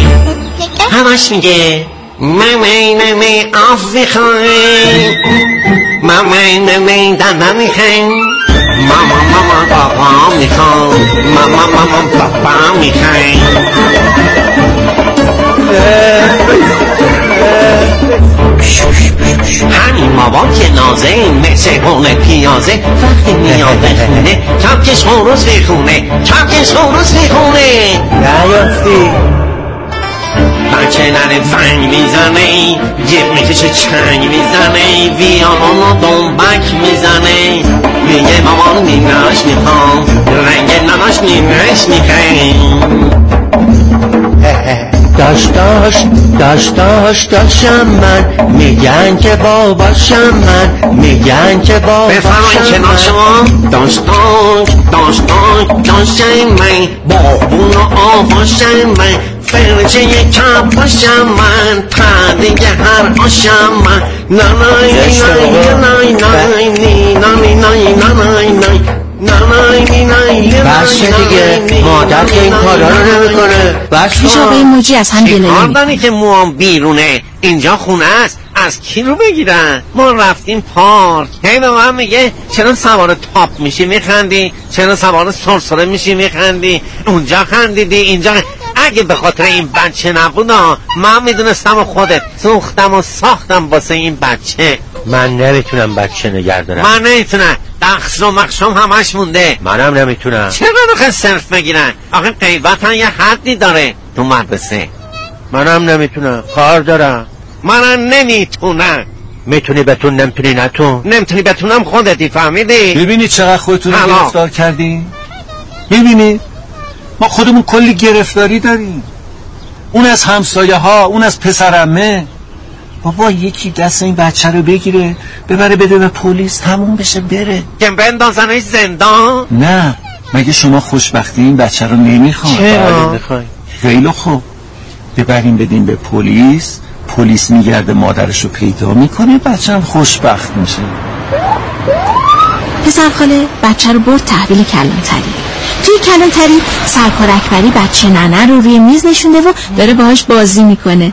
Speaker 5: همش میگه ممی ممی آف می‌خوای ممی ممی دنده می‌خوای. ماما ماما بابا می‌خوام ماما ماما بابا می‌خوای. همین ماما که نازه مثل گونه پیازه وقتی میاد به خونه کپکش خورس می‌خونه کپکش خورس می‌خونه
Speaker 6: نیافتی.
Speaker 5: بچه نره فنگ می‌زنه جیب می‌کشه چنگ می‌زنه ویالون و دنبک می‌زنه میگه مامان نیمش می‌خوام رنگ نماش نیمش می‌خوام
Speaker 6: داشت داشت داشت داشت داشتم من میگن که باباشم من میگن که
Speaker 5: بفرمایید
Speaker 6: باباشم
Speaker 5: کنار
Speaker 6: من
Speaker 5: شما داشت داشت داشت داشت داشتم من بابون و آهاشم من فرچه کم باشم من پدیگه هر آشم من نانای نای نای نای نای نای نای نای نای نای
Speaker 6: بس دیگه. مادر که این کارا رو نمی‌کنه. بس
Speaker 3: پیش آقای موجی از هم.
Speaker 5: داری که موام بیرونه؟ اینجا خونه است. از کی رو بگیرن؟ ما رفتیم پارک. هی به من میگه چرا سوار تاپ میشی؟ میخندی. چرا سوار سرسره میشی؟ میخندی. اونجا خندیدی اینجا اگه به خاطر این بچه نبودا من می‌دونستم و خودت سوختم و ساختم واسه این بچه.
Speaker 6: من نمی‌تونم بچه نگه دارم.
Speaker 5: من نمی‌تونم. دخص و مخشم همش مونده.
Speaker 6: منم نمی‌تونم.
Speaker 5: چرا نخواه صرف بگیرن؟ آخه قیبت هم یه حدی داره تو مدرسه.
Speaker 6: منم نمی‌تونم. کار دارم.
Speaker 5: منم نمی‌تونم.
Speaker 6: می‌تونی بتون نمی‌تونی نتون.
Speaker 5: نمی‌تونی بتونم خودتی فهمیدی؟
Speaker 7: ببینید چقدر خودتون رو. گرفتار کردین؟ ببینید ما خودمون کلی گرفتاری داریم. اون از همسایه ها اون از پسرمه بابا یکی دست این بچه رو بگیره ببره بده به پلیس تموم بشه بره.
Speaker 5: که بندازنش زندان؟
Speaker 7: نه مگه شما خوشبختی این بچه رو نمی‌خوان
Speaker 5: چرا؟
Speaker 6: می‌خوای
Speaker 7: خیلی خوب. ببریم بدیم به پلیس. پلیس میگرده مادرش رو پیدا می‌کنه بچه هم خوشبخت میشه.
Speaker 3: پسر خاله بچه رو برد تحویل کلانتری. توی کلانتری سرکار اکبری بچه ننه رو روی میز نشونده و داره باهاش بازی می‌کنه.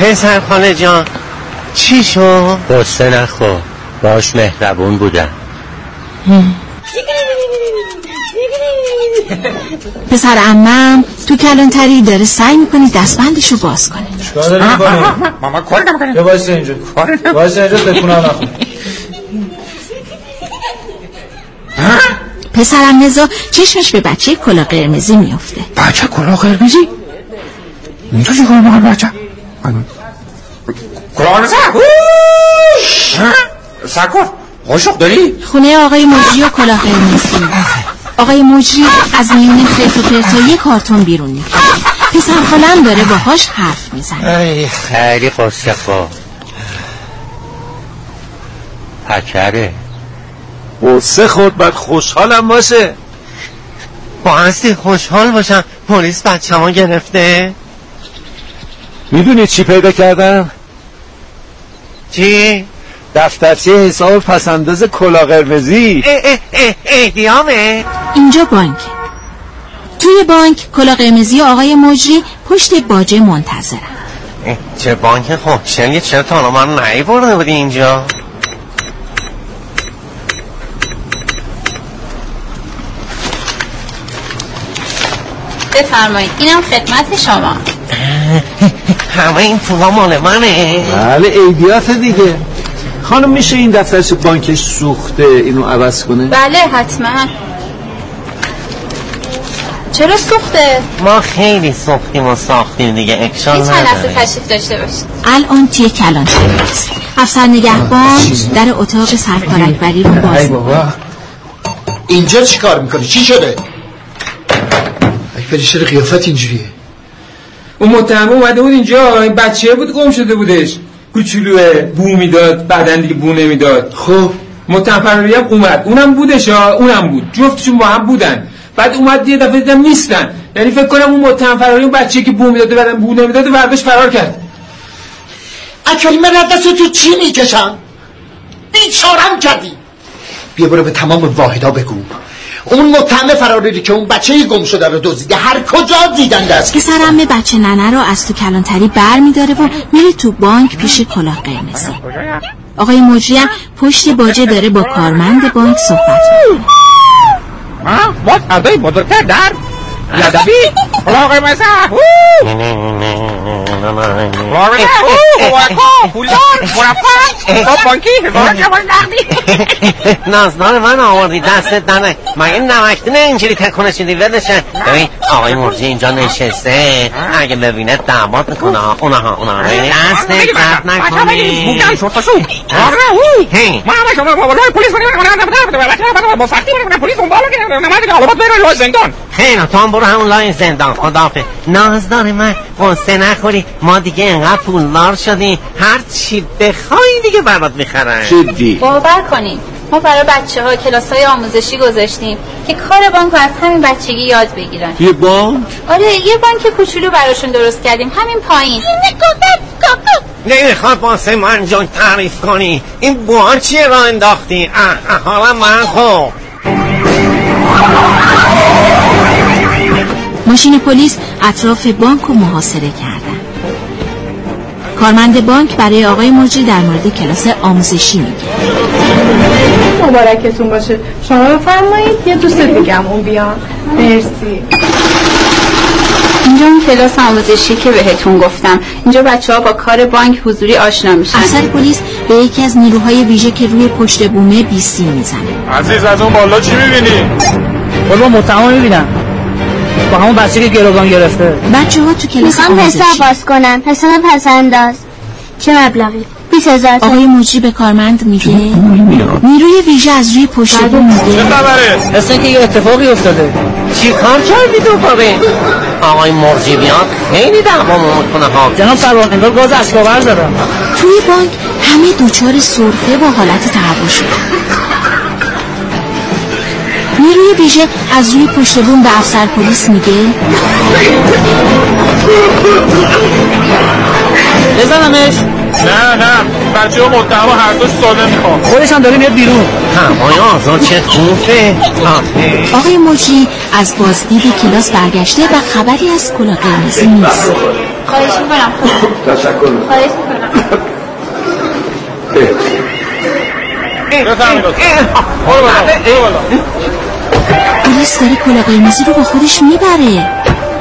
Speaker 5: پسر خاله جان چی شد؟
Speaker 6: قصه نخور باش مهربون بودم.
Speaker 3: پسر امم تو کلانتری داره سعی می‌کنه دستبندش رو باز کنه.
Speaker 12: چیکار داری می‌کنی؟
Speaker 15: ماما کار نمی‌کنه
Speaker 12: بیا وایسا اینجا. وایسا اینجا تکونم نخون.
Speaker 3: پسرم نزا چشمش به بچه کلا قرمزی میفته
Speaker 12: بچه کلاه قرمزی؟ اینجا چیکار می‌کنه بچه؟ کلاه قرمزی سرکار قاشق داری؟
Speaker 3: خونه آقای مجری و کلا قرمزی. آقای مجری از میون خرت و پرتا یه کارتون بیرون می‌کنه. پسر خالم داره باهاش حرف می‌زنه.
Speaker 6: ای خیلی قصه خور
Speaker 5: پکره.
Speaker 7: قصه خود باید خوشحالم باشه.
Speaker 5: بایستی خوشحال باشم. پلیس بچه ما گرفته.
Speaker 7: می‌دونی چی پیدا کردم؟
Speaker 5: چی؟
Speaker 7: دفترچه حساب پسنداز کلا قرمزی.
Speaker 5: احتیامه
Speaker 3: اینجا بانک. توی بانک کلا قرمزی و آقای مجری پشت باجه منتظرن
Speaker 5: چه بانک خوشگلیه چرا تا حالا من نهی برده بودی اینجا.
Speaker 16: بفرمایید. اینم خدمت شما.
Speaker 5: همه این پولا مال منه.
Speaker 7: بله ایدیات دیگه. خانم میشه این دفترچه بانکش سوخته اینو عوض کنه؟
Speaker 16: بله حتما. چرا سوخته؟
Speaker 5: ما خیلی سوختیم و ساختیم دیگه اکشان
Speaker 16: هیچ لحظه تشریف داشته باشید.
Speaker 3: الان توی است. افسر نگهبان در اتاق سرکار اکبری رو باز
Speaker 2: ای بابا. اینجا چی کار می‌کنی؟ چی شده؟ چرا قیافت اینجوریه؟
Speaker 13: اون متهم اومده بود اینجا این بچه بود گم شده بودش. کوچولوه بو می‌داد بعدن دیگه بو نمی‌داد.
Speaker 2: خب.
Speaker 13: متهم فراری هم اومد. اونم بودش ها اونم بود. جفتشون با هم بودن. بعد اومد یه دفعه دیدم نیستن. یعنی فکر کنم اون متهم فراری اون بچه که بو می‌داد بعدن بو نمی‌داد برداشت فرار کرد.
Speaker 2: اکبری من از دست تو چی می‌کشم؟ بیچارم کردی. بیا برو به تمام واحدا بگو. اون متهم فراری که اون بچه گم شده رو دزدیده هر کجا دیدن دست
Speaker 3: پسر عمه بچه ننه رو از تو کلانتری بر میداره و میره تو بانک پیش کلاه قرمزی. آقای مجری هم پشت باجه داره با کارمند بانک صحبت می‌کنه.
Speaker 12: باز ادای بزرگتر در یادبی کلاه قرمزه کلاه قرمزه وکا پولدار مرفع با بانکی هزار جوان نقدی
Speaker 5: نازدار من آوردی دستت دنه مگه نمکتونه اینجوری تکونه شدی ولشه ببین آقای مرجی اینجا نشسته اگه ببینه دعوت می‌کنه ها اونا ها اونا ها ببین دست کف نکنی
Speaker 12: بودن شد شو آره او ما همه شما با ولای پلیس کنیم با سختی کنیم پلیس اون بالا که نماز که باید بره لای زندان
Speaker 5: خیلی تو هم برو همون لای زندان خدافه نازدار من قصه نخوری. ما دیگه انقدر پولدار شدیم. هر چی بخوای دیگه برات می‌خرن.
Speaker 7: جدی.
Speaker 16: باور کنیم ما برای بچه ها کلاس های آموزشی گذاشتیم که کار بانک از همین بچگی یاد بگیرن.
Speaker 7: یه بانک؟
Speaker 16: آره یه بانک کوچولو براشون درست کردیم. همین پایین.
Speaker 5: نمی‌خواد واسه من جان تعریف کنی. این بوها چیه را انداختی؟ اه حالا من خوب.
Speaker 3: ماشین پلیس اطراف بانک رو محاصره کردن. کارمند بانک برای آقای مجری در مورد کلاس آموزشی میگه.
Speaker 8: مبارکتون باشه. شما بفرمایید یه دوست دیگم اون بیان. مرسی.
Speaker 16: اینجا اون کلاس آموزشی که بهتون گفتم. اینجا بچه ها با کار بانک حضوری آشنا میشن.
Speaker 3: افسر پلیس به یکی از نیروهای ویژه که روی پشت بومه بیسی می‌زنه.
Speaker 4: عزیز از اون بالا چی می‌بینی؟
Speaker 15: قربان متهم می‌بینم. با همون بچه که گروگان گرفته.
Speaker 3: بچه ها تو کلاس
Speaker 17: می‌خوام حساب باز کنم. حساب پسنداز. چه مبلغی؟ بیس هزار تا.
Speaker 3: آقای مجری به کارمند میگه. نیروی ویژه از روی پشت بوم میگه.
Speaker 15: مثل که یه اتفاقی افتاده.
Speaker 5: چی کار کردی دوباره آقای مرجی بیاد خیلی دعوامون می‌کنه ها.
Speaker 15: جناب سروان انگار گاز اشکاور دارم
Speaker 3: توی بانک همه دوچار سرفه با حالت تهوع شدن نیروی ویژه از روی پشت بوم به افسر پلیس میگه؟
Speaker 15: بزنمش.
Speaker 4: نه نه. بچه ها متهم هر دوش ساله می‌خوام
Speaker 15: خودش هم داره میاد بیرون.
Speaker 5: همای آزاد چه خوفه.
Speaker 3: آقای مجری از بازدید کلاس برگشته و خبری از کلاه قرمزی نیست.
Speaker 16: خواهش می‌کنم.
Speaker 14: تشکر.
Speaker 16: خواهش می‌کنم.
Speaker 4: بفرمید برو بالا. برو بالا.
Speaker 3: پلیس داره کلاه قرمزی رو با خودش می‌بره.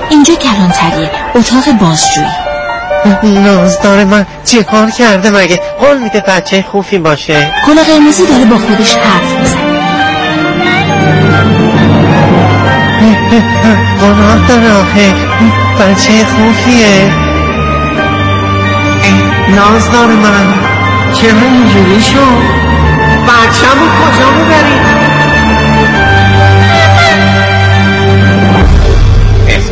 Speaker 3: اینجا کلانتریه اتاق بازجویی.
Speaker 5: نازدار من چه کار کرده مگه؟ قول میده بچه خوفی باشه.
Speaker 3: کلاه قرمزی داره با خودش حرف می‌زنه.
Speaker 5: گناه داره آخه. بچه خوفیه نازدار من. چرا اینجوری شد؟ بچه‌مو کجا می‌بری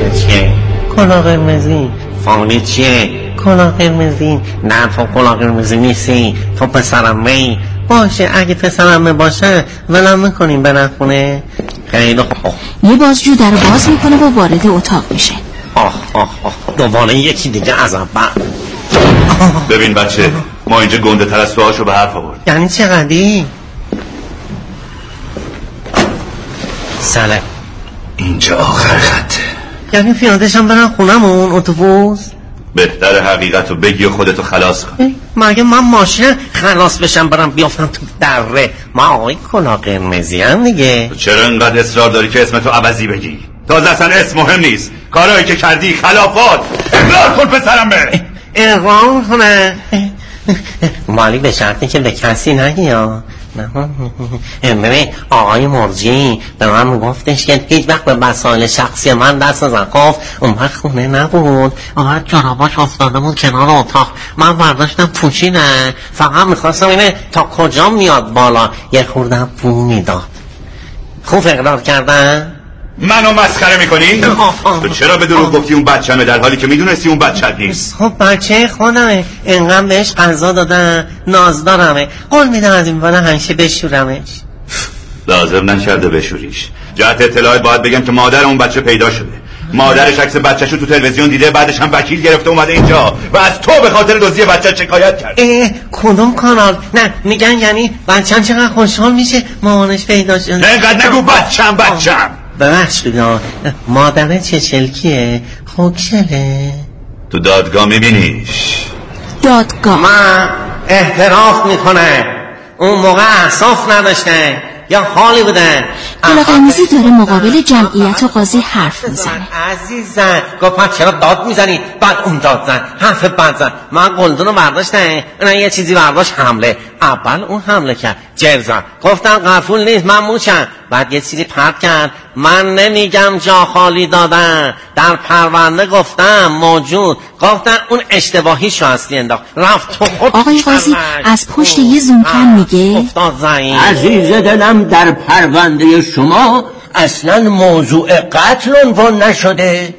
Speaker 5: چیه؟ کلا قرمزی. فامیلی چیه؟ کلا قرمزی. نه تو کلا قرمزی نیستی. تو پسرم می. باشه اگه پسرم باشه ولم می‌کنیم برن خونه. خیلی خوب.
Speaker 3: یه بازجو در رو باز می‌کنه و وارد اتاق میشه.
Speaker 5: آه آه آه. دوباره یکی دیگه از اول.
Speaker 18: ببین بچه ما اینجا گنده تر از تو به حرف آورد
Speaker 5: یعنی چقدی؟ سلام.
Speaker 18: اینجا آخر خطه
Speaker 5: یعنی پیادشم برن خونمون اتوبوس
Speaker 18: بهتر حقیقت رو بگی و خودتو خلاص کن
Speaker 5: مگه من ماشین خلاص بشم برم بیافتم تو دره ما آقای کلا قرمزی هم دیگه
Speaker 18: چرا انقدر اصرار داری که اسمتو عوضی بگی تازه اصلا اسم مهم نیست کارهایی که کردی خلافات اقرار کن پسرم به
Speaker 5: اقرار کنه مالی به شرطی که به کسی نگی یا ببین آقای مرجی به من گفتش که هیچ وقت به مسائل شخصی من دست نزن. خب اون وقت خونه نبود. آقای جناباش افتاده بود کنار اتاق. من برداشتم پوشیدن فقط می‌خواستم اینه تا کجا میاد بالا. یه خوردم بو می‌داد. خوب اقرار کردن؟
Speaker 18: منو مسخره می‌کنی؟ تو چرا به دروغ گفتی اون بچه‌مه در حالی که می‌دونستی اون بچه نیست؟
Speaker 5: خب بچه خودمه انقدر بهش غذا دادن ناز دارمه. قول میدم از این بالا همیشه بشورمش.
Speaker 18: لازم نکرده بشوریش. جهت اطلاعات باید بگم که مادر اون بچه پیدا شده. مادرش عکس بچهشو تو تلویزیون دیده بعدش هم وکیل گرفته اومده اینجا. و از تو به خاطر دزدی بچه شکایت کرد.
Speaker 5: اه کدوم کانال؟ نه میگن یعنی بچم چقدر خوشحال میشه مامانش پیدا شده.
Speaker 18: اینقدر نگو بچم بچم
Speaker 5: ببخشید مادر چه چلکیه؟ خوکشله
Speaker 18: تو دادگاه میبینیش
Speaker 3: دادگاه.
Speaker 5: من احتراف می‌کنه. اون موقع احساف نداشته. یا حالی بودن
Speaker 3: کلا قرمزی داره مقابل جمعیت و قاضی حرف می‌زنه.
Speaker 5: عزیزم گفت چرا داد می‌زنی؟ بعد اون داد زن حرف بد زن من قلدون رو برداشتم نه یه چیزی برداشت حمله. اول اون حمله کرد. جر زن گفتم قفول نیست من موچم بعد یه چیزی پرد کرد. من نمیگم جا خالی دادن. در پرونده گفتم موجود. گفتن اون اشتباهی شو اصلی انداخت. رفت تو خود
Speaker 3: آقای قاضی از پشت یه زومکن میگه؟
Speaker 5: افتاد
Speaker 19: عزیز دلم در پرونده شما اصلا موضوع قتل عنوان نشده.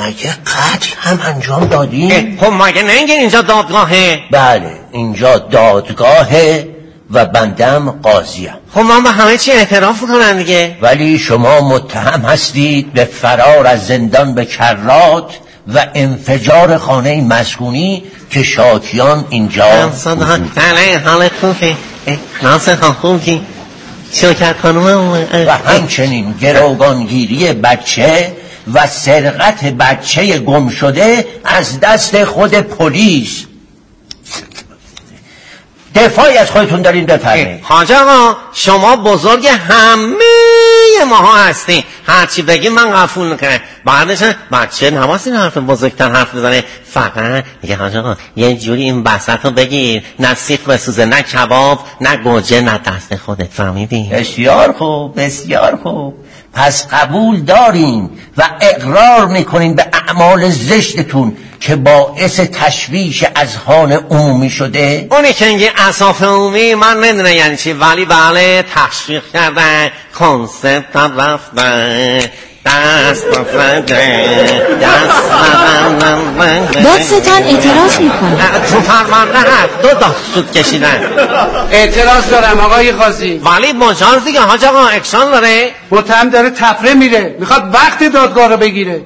Speaker 19: مگه قتل هم انجام دادی؟
Speaker 5: خب مگه نگه اینجا دادگاهه؟
Speaker 19: بله اینجا دادگاهه و بندم قاضیم
Speaker 5: خب من به همه چی اعتراف کنم دیگه.
Speaker 19: ولی شما متهم هستید به فرار از زندان به کرات و انفجار خانه مسکونی که شاکیان اینجا
Speaker 5: بله حال خوبه ناصر خان خوبی. شرکت خانوم
Speaker 19: و همچنین گروگانگیری بچه و سرقت بچه گم شده از دست خود پلیس. دفاعی از خودتون دارین بفرمایید.
Speaker 5: حاج آقا شما بزرگ همه ماها هستی هرچی بگی من قفول می‌کنم. بعدش بچه نماسی حرف بزرگتر حرف بزنه. فقط یه حاج آقا یه جوری این بسط رو بگیر. نه سیخ بسوزه نه کباب نه گوجه نه دست خودت. فهمیدی؟
Speaker 19: بسیار خوب بسیار خوب. پس قبول دارین و اقرار می‌کنین به اعمال زشتتون که باعث تشویش اذهان عمومی شده؟
Speaker 5: اونی که میگه اصاف عمومی من نمی‌دونه یعنی چی ولی بله تشویق کردن کنسپت رفتن.
Speaker 3: دادستان اعتراض می‌کنه
Speaker 5: تو فرمانده هست دو دست سود کشیدن
Speaker 20: اعتراض دارم آقای قاضی.
Speaker 5: ولی مجاز دیگه حاج آقا اکشان داره.
Speaker 20: متهم داره تفره میره. می‌خواد وقت دادگاه رو بگیره.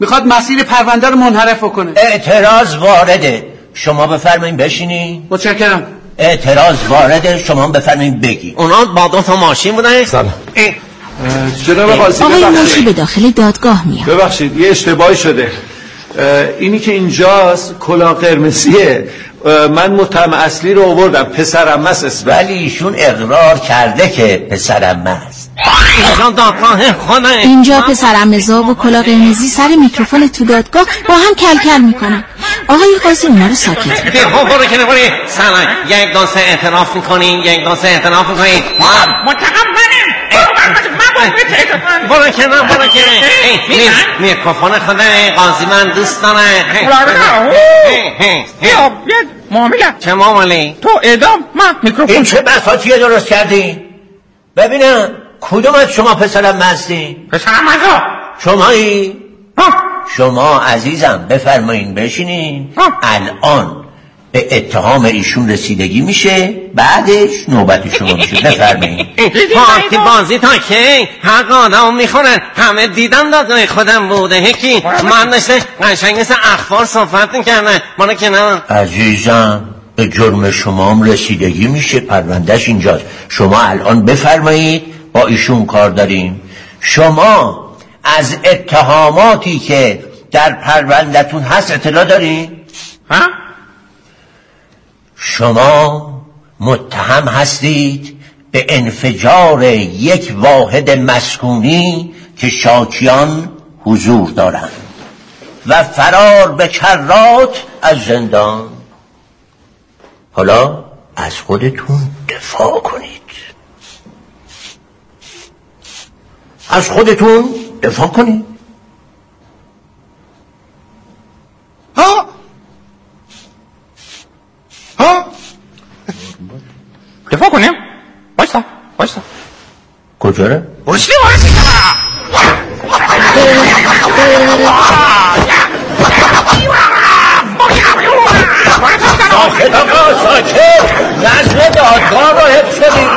Speaker 20: می‌خواد مسیر پرونده رو منحرف کنه
Speaker 19: اعتراض وارده. شما بفرمایید بشینی.
Speaker 20: متشکرم.
Speaker 19: اعتراض وارده. شما بفرمایید بگی.
Speaker 5: اونا با دو تا ماشین بودن.
Speaker 7: سلام. جناب قاضی
Speaker 3: آقای. موشی به داخل دادگاه میاد.
Speaker 7: ببخشید یه اشتباهی شده. اینی که اینجاست کلا قرمزیه. من متهم اصلی رو آوردم. پسرم است.
Speaker 19: ولی ایشون اقرار کرده که پسرم است
Speaker 5: اینجا دادگاه خونه
Speaker 3: اینجا پسرم و کلا قرمزی سر میکروفون تو دادگاه با هم کلکل می‌کنن. آقای قاضی اونا رو ساکت می‌کنه
Speaker 5: خب برو سلام. یک سه اعتراف می‌کنین یک سه اعتراف می‌کنین.
Speaker 12: متهم منم
Speaker 5: برو کنه برو کنه میکروفون خود قاضی من دوست داره
Speaker 12: یا یه معامله
Speaker 5: چه معامله
Speaker 12: تو اعدام من میکروفون
Speaker 19: این چه بساطیه درست کردی ببینم. کدوم از شما پسرم هستی
Speaker 12: پسرم ازا
Speaker 19: شمایی شما عزیزم بفرمایین بشینین. الان به اتهام ایشون رسیدگی میشه بعدش نوبت شما میشه. بفرمایید.
Speaker 5: پارتی بازی تا کی؟ حق آدم می‌خورن همه دیدم دادای خودم بوده یکی. من داشته قشنگ مثل اخبار صحبت می‌کردن مانا که نه
Speaker 19: عزیزم به جرم شما هم رسیدگی میشه. پروندهش اینجاست. شما الان بفرمایید. با ایشون کار داریم. شما از اتهاماتی که در پروندهتون هست اطلاع دارین؟
Speaker 12: ها؟
Speaker 19: شما متهم هستید به انفجار یک واحد مسکونی که شاکیان حضور دارند و فرار به کرات از زندان. حالا از خودتون دفاع کنید. از خودتون دفاع کنید
Speaker 9: ها ها
Speaker 12: دفاع کنیم. وایسا وایسا.
Speaker 19: کجا؟ رو؟
Speaker 12: برسلی وایسا
Speaker 19: ساکت آقا ساکت نظم دادگاه رو حفظ کنید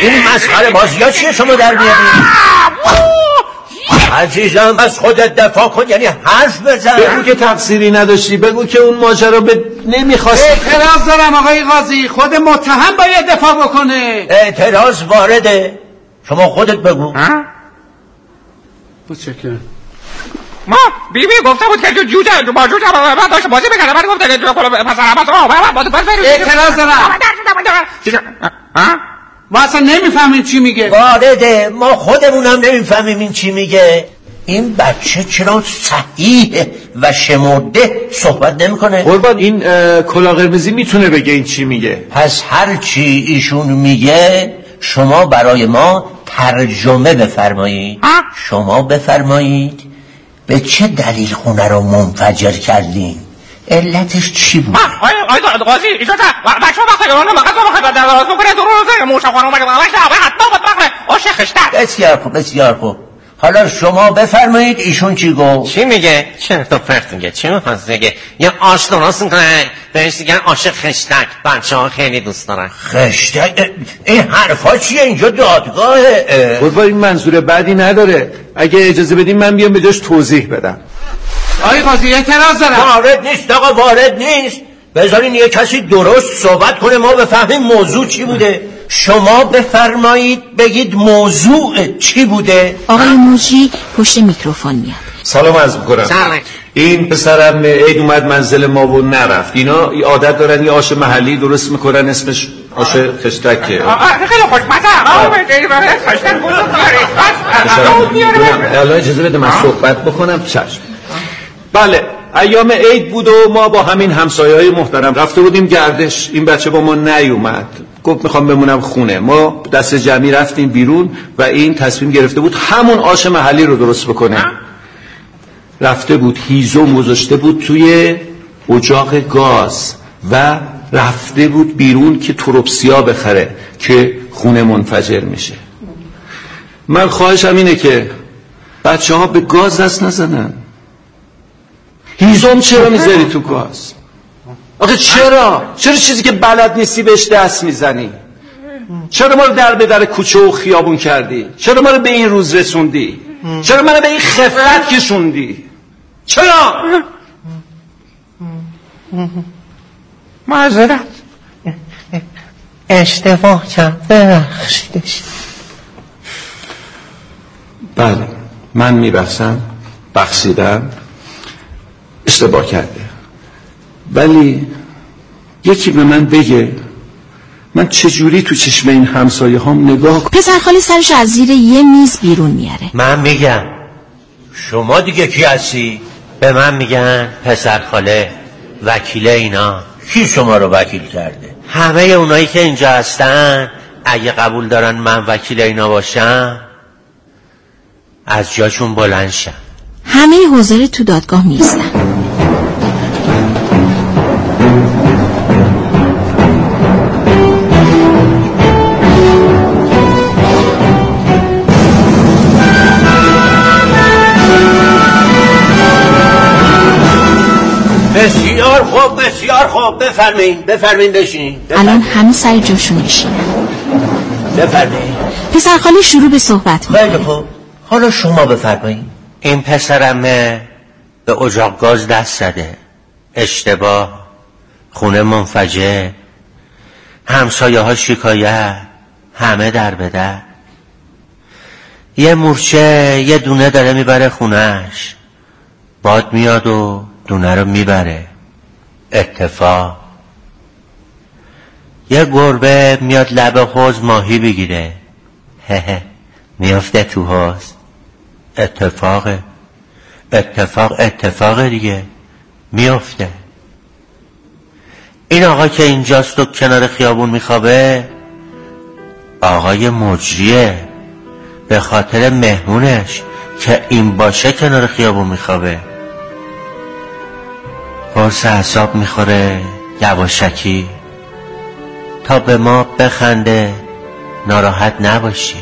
Speaker 19: این مسخره بازی ها چیه؟ شما در میارید عزیزم از خودت دفاع کن یعنی حرف بزن
Speaker 7: بگو که تقصیری نداشتی بگو که اون ماجرا به نمی‌خواست
Speaker 20: اعتراض دارم آقای قاضی خود متهم باید دفاع بکنه
Speaker 19: اعتراض وارده شما خودت بگو
Speaker 20: متشکرم
Speaker 12: ما بی بی گفته بود که جو جو جو با جو بعد داشت بازی می‌کرد بعد گفت که جو کلا پس بعد
Speaker 20: اعتراض دارم ما اصلا نمی‌فهمیم چی میگه.
Speaker 19: وارده ما خودمونم نمی‌فهمیم این چی میگه. این بچه چرا صحیح و شمرده صحبت نمی‌کنه؟
Speaker 7: قربان این کلا قرمزی می‌تونه بگه این چی میگه.
Speaker 19: پس هر چی ایشون میگه شما برای ما ترجمه بفرمایید. شما بفرمایید به چه دلیل خونه رو منفجر کردین؟ علتش چی بود؟
Speaker 12: آی آی قاضی اجازه بچه ها وقتی اون مغازه رو خیلی دراز بکنه درو روزه موشا خانم اومده باشه حتما باید بقره آشه خشتر
Speaker 19: بسیار خوب بسیار خوب. حالا شما بفرمایید ایشون چی گفت؟
Speaker 5: چی میگه؟ چرت و پرت میگه؟ چی می‌خواست بگه؟ یه آش درست می‌کنه؟ بهش دیگن آش خشتک. بچه ها خیلی دوست دارن.
Speaker 19: خشتک؟ این حرفا چیه اینجا دادگاهه؟
Speaker 7: قربان این منظور بعدی نداره. اگه اجازه بدیم من بیام به جاش توضیح بدم.
Speaker 20: آقای قاضی اعتراض دارم
Speaker 19: وارد نیست آقا وارد نیست. بذارین یه کسی درست صحبت کنه ما بفهمیم موضوع چی بوده. شما بفرمایید بگید موضوع چی بوده.
Speaker 3: آقای موجی پشت میکروفون میاد.
Speaker 7: سلام عرض می‌کنم.
Speaker 5: سلام.
Speaker 7: این پسرم عید اومد منزل ما و نرفت. اینا ای عادت دارن یه آش محلی درست می‌کنن اسمش آش خشتکه.
Speaker 12: خیلی خوشمزه
Speaker 7: الان اجازه بده من صحبت بکنم چشم. بله ایام عید بود و ما با همین همسایه های محترم رفته بودیم گردش. این بچه با ما نیومد. گفت می‌خوام بمونم خونه. ما دست جمعی رفتیم بیرون و این تصمیم گرفته بود همون آش محلی رو درست بکنه. رفته بود هیزم گذاشته بود توی اجاق گاز و رفته بود بیرون که تروپسیا بخره که خونه منفجر میشه. من خواهشم اینه که بچه ها به گاز دست نزنن. هیزم چرا می‌ذاری تو گاز؟ آخه چرا؟ چرا چیزی که بلد نیستی بهش دست می‌زنی؟ چرا ما رو در به در کوچه و خیابون کردی؟ چرا ما رو به این روز رسوندی؟ چرا منو به این خفت کشوندی؟ چرا؟
Speaker 12: معذرت.
Speaker 5: اشتباه کرد. ببخشیدش.
Speaker 7: بله. من میبخشم. بخشیدم. اشتباه کرده. ولی یکی به من بگه من چجوری تو چشم این همسایه هم نگاه کنم؟
Speaker 3: پسر خالی سرش از زیر یه میز بیرون میاره.
Speaker 19: من میگم. شما دیگه کی هستی؟
Speaker 5: به من میگن پسر خاله وکیل اینا.
Speaker 19: کی شما رو وکیل کرده؟
Speaker 5: همه اونایی که اینجا هستن اگه قبول دارن من وکیل اینا باشم از جاشون بلند شم.
Speaker 3: همه حوزره تو دادگاه میستن
Speaker 19: بسیار خوب بسیار خوب. بفرمین بفرمین بشین.
Speaker 3: الان همه سر جاشون میشینن.
Speaker 19: بفرمین
Speaker 3: پسرخاله شروع به صحبت می‌کنه
Speaker 19: خیلی خوب. حالا شما بفرمایید این پسرمه به اجاق گاز دست زده. اشتباه. خونه منفجر. همسایه ها شکایت همه در به در. یه مورچه یه دونه داره می‌بره خونش باد میاد و دونه رو می‌بره. اتفاق یه گربه میاد لب حوز ماهی بگیره. هه میافته تو حوز اتفاقه اتفاق اتفاق دیگه. میافته. این آقا که اینجاست و کنار خیابون میخوابه آقای مجریه. به خاطر مهمونش که این باشه کنار خیابون میخوابه. قرص حساب می‌خوره یواشکی. تا به ما بخنده ناراحت نباشی.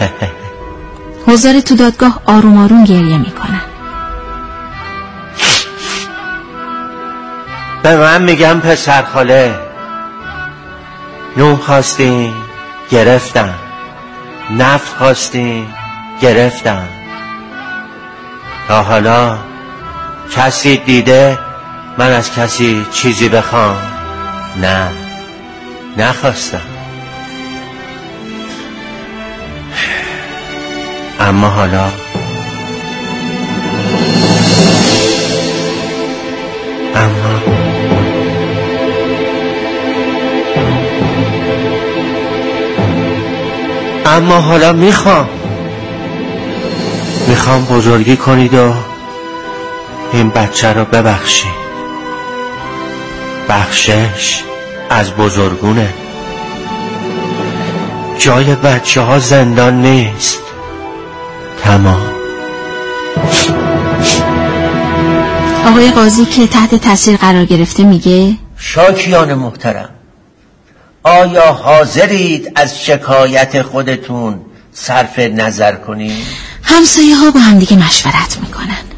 Speaker 3: حضار تو دادگاه آروم آروم گریه می‌کنن
Speaker 19: به من میگم پسر خاله. نون خواستین گرفتم نفت خواستین گرفتم تا حالا کسی دیده من از کسی چیزی بخوام؟ نه. نخواستم. اما حالا اما اما حالا می‌خوام. می‌خوام بزرگی کنید و این بچه رو ببخشید بخشش از بزرگونه. جای بچه ها زندان نیست. تمام.
Speaker 3: آقای قاضی که تحت تاثیر قرار گرفته میگه؟
Speaker 19: شاکیان محترم آیا حاضرید از شکایت خودتون صرف نظر کنید؟
Speaker 3: همسایه ها با همدیگه مشورت می‌کنن.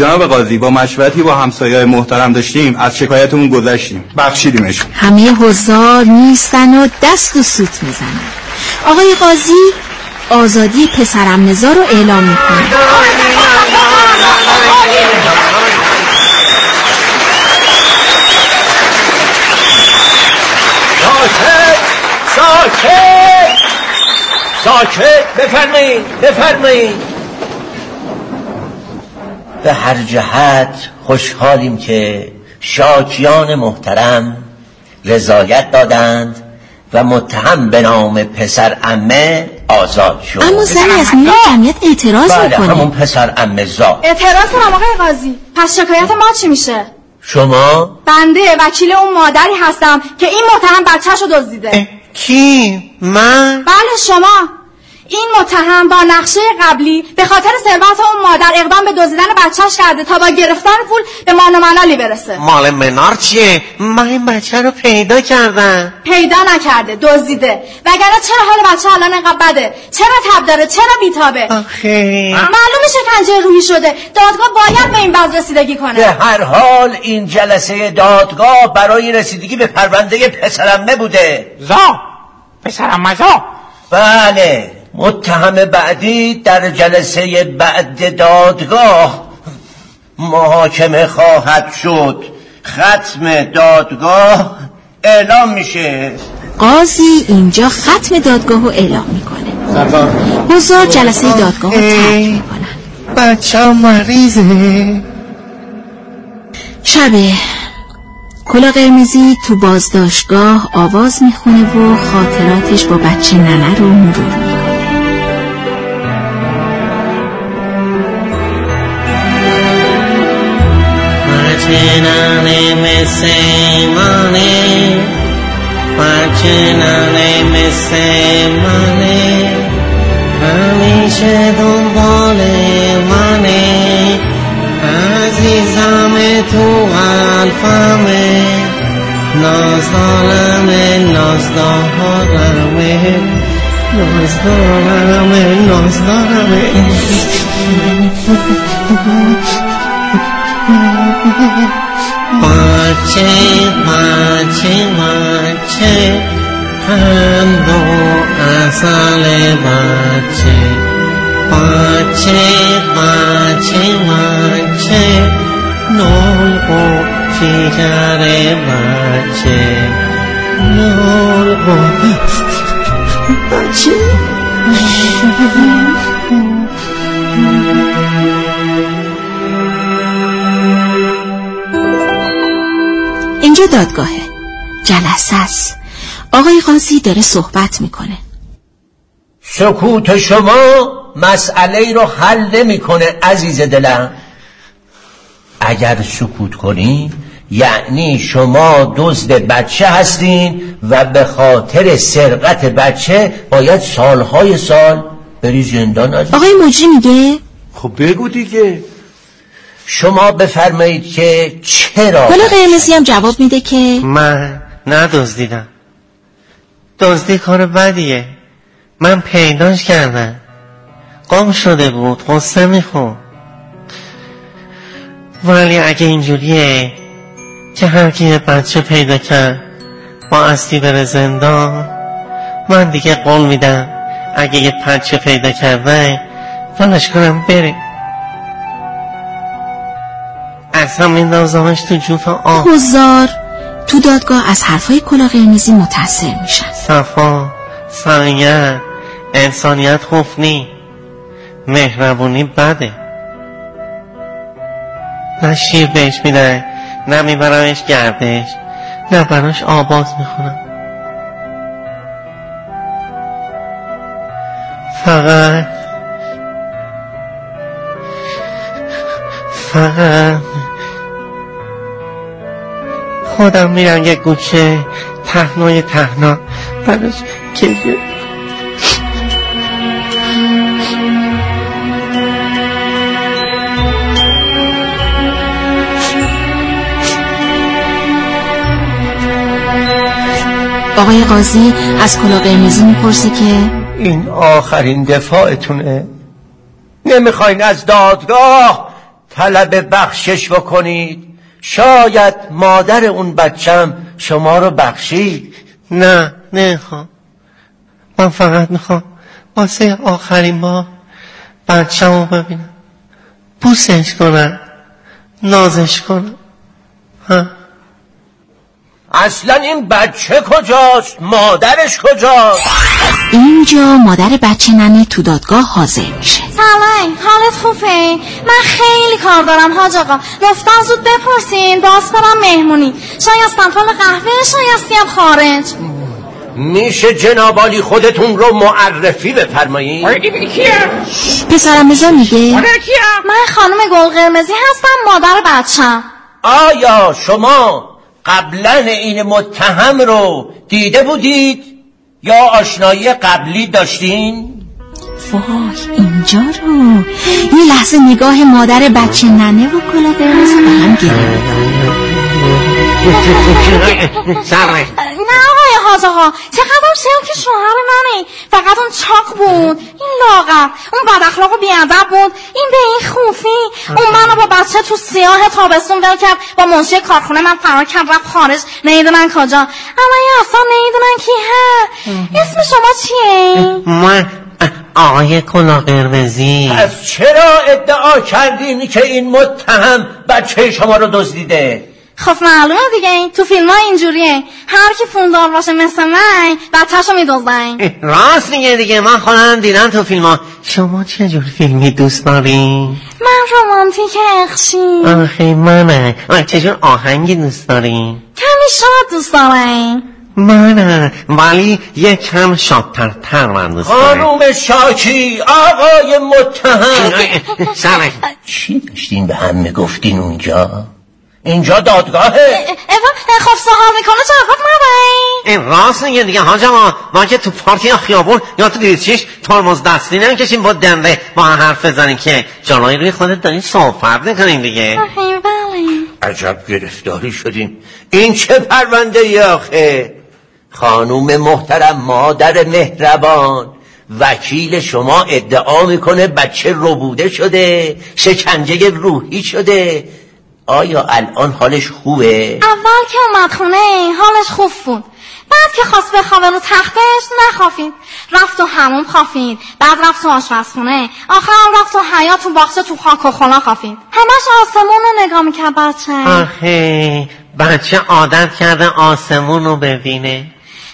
Speaker 14: جناب قاضی با مشورتی با همسایه محترم داشتیم از شکایتمون گذشتیم. بخشیدیمشون
Speaker 3: همه حضار نیستن و دست و سوت می‌زنن. آقای قاضی آزادی پسرم نزار رو اعلام می‌کنه.
Speaker 19: ساکت ساکت. ساکت. بفرمایید بفرمایید به هر جهت خوشحالیم که شاکیان محترم رضایت دادند و متهم به نام پسر امه آزاد شد.
Speaker 3: اما زنی از میان جمعیت اعتراض
Speaker 19: بله
Speaker 3: می‌کنه.
Speaker 19: همون پسر امه زاد.
Speaker 21: اعتراض کنم آقای قاضی. پس شکایت ما چی میشه؟
Speaker 19: شما؟
Speaker 21: بنده وکیل اون مادری هستم که این متهم بچهش رو دزدیده
Speaker 19: کی؟ من؟
Speaker 21: بله شما. این متهم با نقشه قبلی به خاطر ثروت اون مادر اقدام به دزدیدن بچهش کرده تا با گرفتن پول به مان و منالی برسه.
Speaker 5: مال منار چیه؟ من این بچه رو پیدا کردم.
Speaker 21: پیدا نکرده دزدیده. وگرنه چرا حال بچه الان انقدر بده؟ چرا تب داره؟ چرا بیتابه؟
Speaker 5: آخه.
Speaker 21: معلومه شکنجه روحی شده. دادگاه باید به این بز رسیدگی
Speaker 19: به
Speaker 21: کنه
Speaker 19: هر حال این جلسه دادگاه برای رسیدگی به پرونده پسرمه بوده
Speaker 12: زا! پسرم مزا!
Speaker 19: بله. متهم بعدی در جلسه بعد دادگاه محاکمه خواهد شد. ختم دادگاه اعلام میشه.
Speaker 3: قاضی اینجا ختم دادگاه رو اعلام می‌کنه. حضار جلسه دادگاه رو ترک می‌کنن.
Speaker 5: بچه مریضه.
Speaker 3: شبه کلا قرمزی تو بازداشتگاه آواز می‌خونه و خاطراتش با بچه ننه رو مرور
Speaker 5: ننه مثل منه بچه ننه مثل منه همیشه دنبال منه عزیزم تو قلبمه نازدارمه نازدارمه نازدارمه نازدارمه بچه بچه بچه قند و اصل بچه بچه بچه بچه نول و شکر بچه
Speaker 3: اینجا دادگاهه. جلسه است. آقای قاضی داره صحبت می‌کنه.
Speaker 19: سکوت شما مسئله رو حل نمی‌کنه عزیز دلم. اگر سکوت کنی یعنی شما دزد بچه هستین و به خاطر سرقت بچه باید سالهای سال بری زندان از
Speaker 3: آقای مجری میگه؟
Speaker 19: خب بگو دیگه. شما بفرمایید که چرا
Speaker 3: گل قرمزی هم جواب میده که
Speaker 5: من ندزدیدم. دزدی کار بدیه. من پیداش کردم. قام شده بود قصه میخون ولی اگه اینجوریه که هر کی یه بچه پیدا کرد با اصلی بره زندان من دیگه قول میدم اگه یه بچه پیدا کرده ولش کنم بره اصلا میندازمش تو جوف آب.
Speaker 3: حضار تو دادگاه از حرفای کلا قرمزی متاثر میشن.
Speaker 5: صفا سمیت انسانیت خوف نی. مهربونی بده. نه شیر بهش میدن نه میبرمش گردش نه براش آواز می‌خونم. فقط فقط خودم میرم یه گوشه تهنای تهنا براش گریه
Speaker 3: آقای قاضی از کلا قرمزی می‌پرسه که
Speaker 19: این آخرین دفاعتونه. نمی‌خواین از دادگاه طلب بخشش بکنید. شاید مادر اون بچم شما رو بخشید.
Speaker 5: نه نمی‌خوام. من فقط می‌خوام واسه آخرین بار بچم رو ببینم. بوسش کنم نازش کنم. ها؟
Speaker 19: اصلا این بچه کجاست؟ مادرش کجاست؟
Speaker 3: اینجا مادر بچه ننه تو دادگاه حاضر میشه.
Speaker 21: سلام حالت خوبه؟ من خیلی کار دارم حاج آقا. گفتن زود بپرسین باز برم مهمونی. شایستم فال قهوه شایستی هم خارج.
Speaker 19: میشه جنابالی خودتون رو معرفی بفرمایید.
Speaker 3: پسرم رضا میگه.
Speaker 21: من خانم گل قرمزی هستم مادر بچم.
Speaker 19: آیا شما قبلا این متهم رو دیده بودید؟ یا آشنایی قبلی داشتین؟
Speaker 3: وای اینجا رو. یه لحظه نگاه مادر بچه ننه و کلا به هم
Speaker 21: نه آقا چقدر شیر که شوهر منه فقط اون چاق بود این لاغر اون بد اخلاق و بیادب بود این به این خوفی اون منو با بچه تو سیاه تابستون ول کرد با منشی کارخونه من فرار کرد رفت خارج نمی‌دونن کجا اما این اصلا نمی‌دونن کی هست اسم شما چیه؟
Speaker 5: من آقای کلا قرمزی
Speaker 19: از چرا ادعا کردین که این متهم بچه شما رو دزدیده
Speaker 21: خب معلومه دیگه تو فیلم ها اینجوریه هر کی فوندار باشه مثل من بچه‌شو میدوزن
Speaker 5: راست میگه دیگه. من خودم دیدم تو فیلم ها شما چه جور فیلمی دوست دارین؟
Speaker 21: من رومانتیک اخشی
Speaker 5: آخه منه. آه، چه جور آهنگی دوست دارین؟
Speaker 21: کمی شاد دوست دارم.
Speaker 5: منه. ولی یه کم شادتر من دوست دارم.
Speaker 19: خانوم شاکی آقای متهم.
Speaker 5: سرک
Speaker 19: چی داشتین به هم می‌گفتین اونجا؟ اینجا دادگاهه.
Speaker 21: خب سوال می‌کنه جواب ندهی
Speaker 5: این راست میگه دیگه حاج ما ما که تو پارک یا خیابون یا تو دیرچیش ترمز دستی نمی‌کشیم با دنده با هم حرف بزنیم که جلوی روی خودت داریم صحبت می‌کنیم دیگه.
Speaker 21: بله.
Speaker 19: عجب گرفتاری شدیم. این چه پرونده ای آخه؟ خانوم محترم مادر مهربان. وکیل شما ادعا می‌کنه بچه ربوده شده شکنجه روحی شده. آیا الان حالش خوبه؟
Speaker 21: اول که اومد خونه حالش خوب بود. بعد که خواست بخوابه رو تختش نخوافید. رفت تو همون خوافید. بعد رفت تو آشپزخونه. آخر هم رفت تو حیات تو باغچه تو خاک و خلا خوافید. همش آسمون رو نگاه می‌کرد بچه.
Speaker 5: آخه بچه عادت کرده آسمون رو ببینه.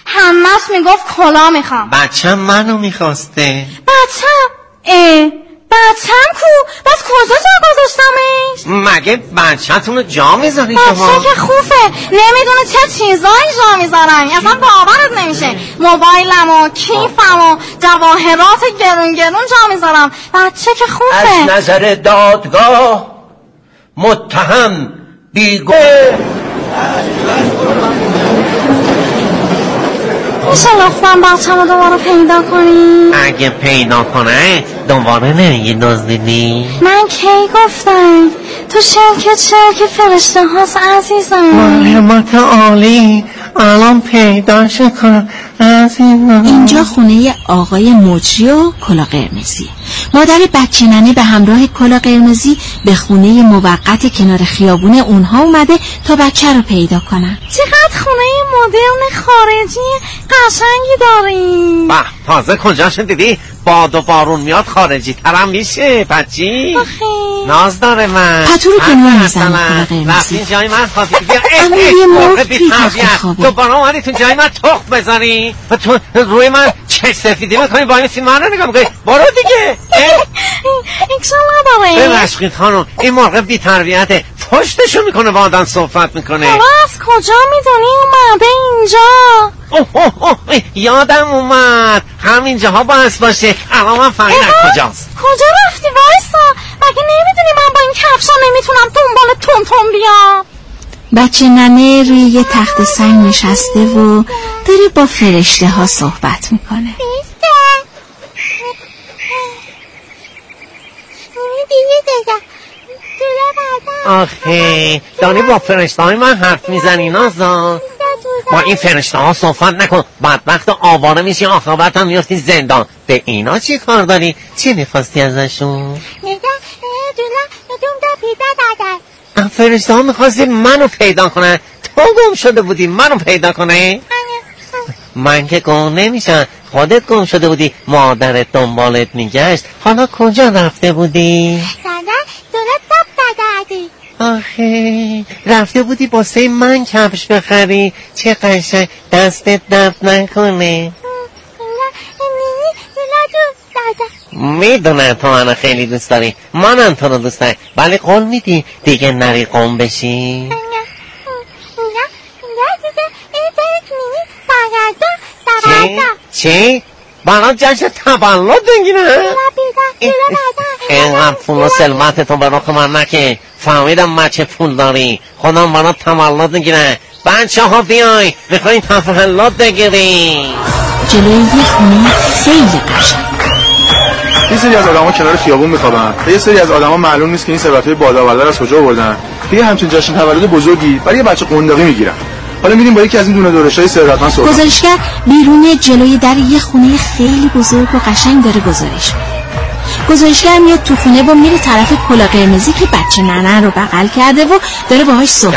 Speaker 21: همش می‌گفت کلا می‌خوام.
Speaker 5: بچه منو می‌خواسته.
Speaker 21: بچه اه بچم کو؟ بس کجا جا گذاشتمش؟
Speaker 5: مگه بچهتون رو جا می‌ذاری
Speaker 21: بچه
Speaker 5: شما
Speaker 21: که خوفه. نمی‌دونه چه چیزایی جا می‌ذارم اصلا باورت نمیشه. موبایلم و کیفم و جواهرات گرون گرون جا می‌ذارم. بچه که
Speaker 19: از
Speaker 21: خوفه
Speaker 19: نظر دادگاه متهم بیگوه
Speaker 21: میشه لطفا بچم رو دوباره پیدا کنی.
Speaker 5: اگه پیدا کنه دوباره نمیگی دزدیدی
Speaker 21: من کی گفتم؟ تو شرکت شرک فرشته هاست عزیزم.
Speaker 5: معلومات عالی. الان پیداش کنم
Speaker 3: اینجا خونه آقای مجری و کلا قرمزی. مادر بچه ننه به همراه کلا قرمزی به خونه موقت کنار خیابون اونها اومده تا بچه رو پیدا کنن.
Speaker 21: چقدر خونه مدرن خارجی قشنگی داری
Speaker 5: به تازه کجاش دیدی؟ باد و بارون میاد خارجی ترم میشه بچی. ناز داره من
Speaker 3: پتو رو کلا قرمزی.
Speaker 5: رفتین جای من خوابیدی بیا
Speaker 3: اما یه توی
Speaker 5: بی‌تربیت.
Speaker 3: تخت خوابه.
Speaker 5: دوباره اومدی تو جای من تخت بزنی. و تو روی من چه سفیدی؟ می‌کنی با این فیلم من رو نگاه می‌کنی. برو دیگه.
Speaker 21: ایکسا نداره
Speaker 5: ببخشید خانم این مرغ بی تربیته پشتشو می‌کنه با آدم صحبت می‌کنه.
Speaker 21: حالا از کجا می‌دونی؟ اومده اینجا.
Speaker 5: اوه اوه اوه یادم اومد. همینجاها باعث باشه. الان من فهمیدم کجاست.
Speaker 21: کجا رفتی؟ وایسا. مگه نمی‌دونی من با این کفشا نمی‌تونم دنبال تون تون بیام؟
Speaker 3: بچه ننه روی یه تخت سنگ نشسته و داره با فرشته؟ ها صحبت می‌کنه
Speaker 5: آخه دانی با فرشته های من حرف می‌زنی نازا. با این فرشته ها صحبت نکن. بدبخت آواره میشی آخرت هم میفتی زندان. به اینا چی کار داری؟ چی می‌خواستی ازشون؟ فرشته ها می‌خواستی منو پیدا کنن؟ تو گم شده بودی منو پیدا کنه؟ من که گم نمیشم خودت گم شده بودی مادرت دنبالت میگشت. حالا کجا رفته بودی؟ آخه رفته بودی باسه من کفش بخری؟ چه قشنگ دستت درد نکنه. می‌دونم تو منو خیلی دوست داری. منم تو رو دوست دارم. ولی قول میدی دیگه نری قوم بشی. چی؟ برای جشن تولد بگیرم. اینقدر پول و سلمتتو به رخ من نکن. فهمیدم مچه پول داری. خودم برای تولد بگیرم بچه ها بیای. می‌خوایم تولد بگیریم
Speaker 3: جلوی یه خونه خیلی قشنگ.
Speaker 4: یه سری از آدما کنار خیابون میخوابن. و یه سری از آدما معلوم نیست که این ثروت‌های بالا بالا از کجا آوردن. یه همچین جشن تولد بزرگی برای یه بچه قنداقی می‌گیرن. حالا میریم با یکی از این دونه دورشای ثروتمند صحبت
Speaker 3: گزارشگر بیرون جلوی در یه خونه خیلی بزرگ و قشنگ داره گزارش میده. گزارشگر میاد تو خونه و میره طرف کلا قرمزی که بچه ننه رو بغل کرده و داره باهاش صحبت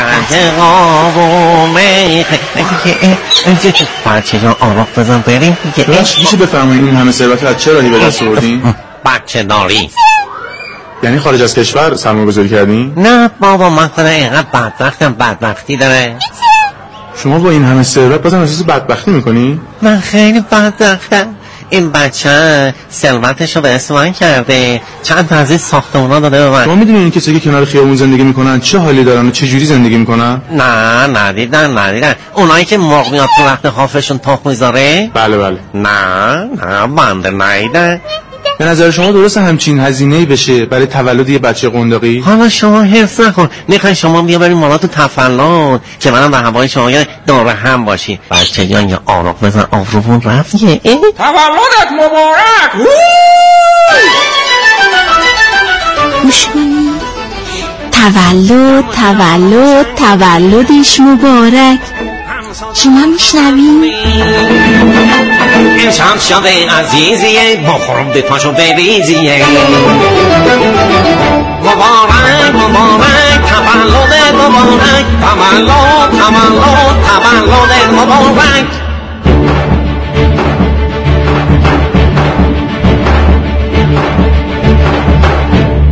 Speaker 5: بچه جان آراق بزن بریم
Speaker 4: میشه بفرمایید این همه ثروت رو از چه راهی به دست آوردین؟
Speaker 5: بچه داری
Speaker 4: یعنی خارج از کشور سرمایه گذاری کردین
Speaker 5: نه بابا من خودم اینقدر بدبختم بدبختی داره.
Speaker 4: شما با این همه ثروت بازم احساس بدبختی می‌کنی؟
Speaker 5: من خیلی بدبختم. این بچه ثروتش رو به اسم من کرده. چند تا از این ساختمونا داده به من.
Speaker 4: شما می‌دونین این کسایی که کنار خیابون زندگی می‌کنن چه حالی دارن و چه جوری زندگی می‌کنن؟
Speaker 5: نه ندیدن ندیدن. اونایی که مرغ میاد تو وقت خوافشون تخم می‌ذاره؟
Speaker 4: بله بله.
Speaker 5: نه نه بنده ندیدن.
Speaker 4: به نظر شما درست همچین هزینه بشه برای تولد یه بچه قنداقی؟
Speaker 5: حالا شما حرف نکن. می‌خوای شما بیا بریم مالا تو تفلات که منم به هوای شما یه دور هم باشی. بچه جان یا آراق بزن آفروبون رفت یه
Speaker 12: تولدت مبارک.
Speaker 3: گوش تولد تولد تولدش مبارک. شما میشنوی؟
Speaker 5: امشب شب عزیزیه بخورم به پاشو بریزیه مبارک مبارک تولد تولد تولد تولد مبارک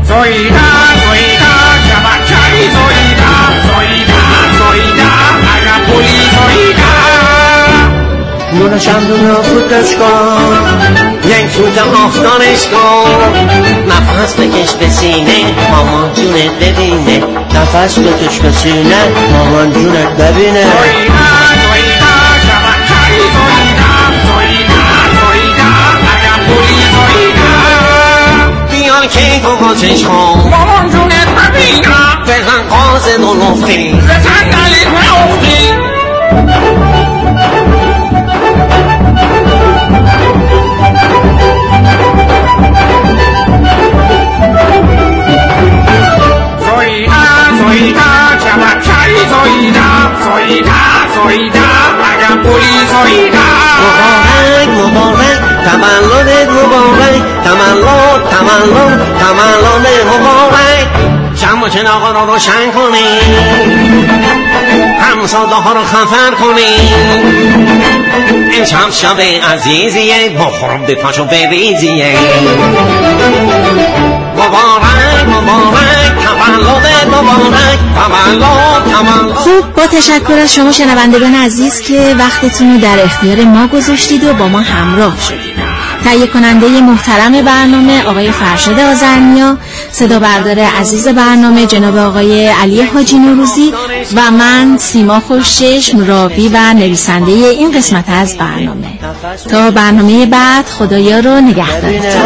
Speaker 12: زویدا
Speaker 5: نور شمدون را فوتش کن. یک سوت آفتانش کن. نفس بکش به سینه مامان جونت ببینه. نفس بکش به سینه مامان جونت ببینه. بیا که تو بازش کن.
Speaker 12: مامان جونت ببینم
Speaker 5: بزن قاز دو نفتی
Speaker 12: بزن دلیل افتی بچه‌ای زویدا زویدا زویدا اگر پولی زویدا
Speaker 5: مبارک مبارک تولدت مبارک تولد تولد تولد مبارک شم و چراغا رو روشن کنی همساده ها رو خفر کنی امشب شب عزیزیه بخورم به پاشو بریزیه مبارک مبارک
Speaker 3: خب با تشکر از شما شنوندگان عزیز که وقتتون رو در اختیار ما گذاشتید و با ما همراه شدید. تهیه کننده محترم برنامه آقای فرشاد آزرنیا صدا بردار عزیز برنامه جناب آقای علی حاجی نوروزی و من سیما خوشچشم راوی و نویسنده این قسمت از برنامه. تا برنامه بعد خدایا رو نگهدارتون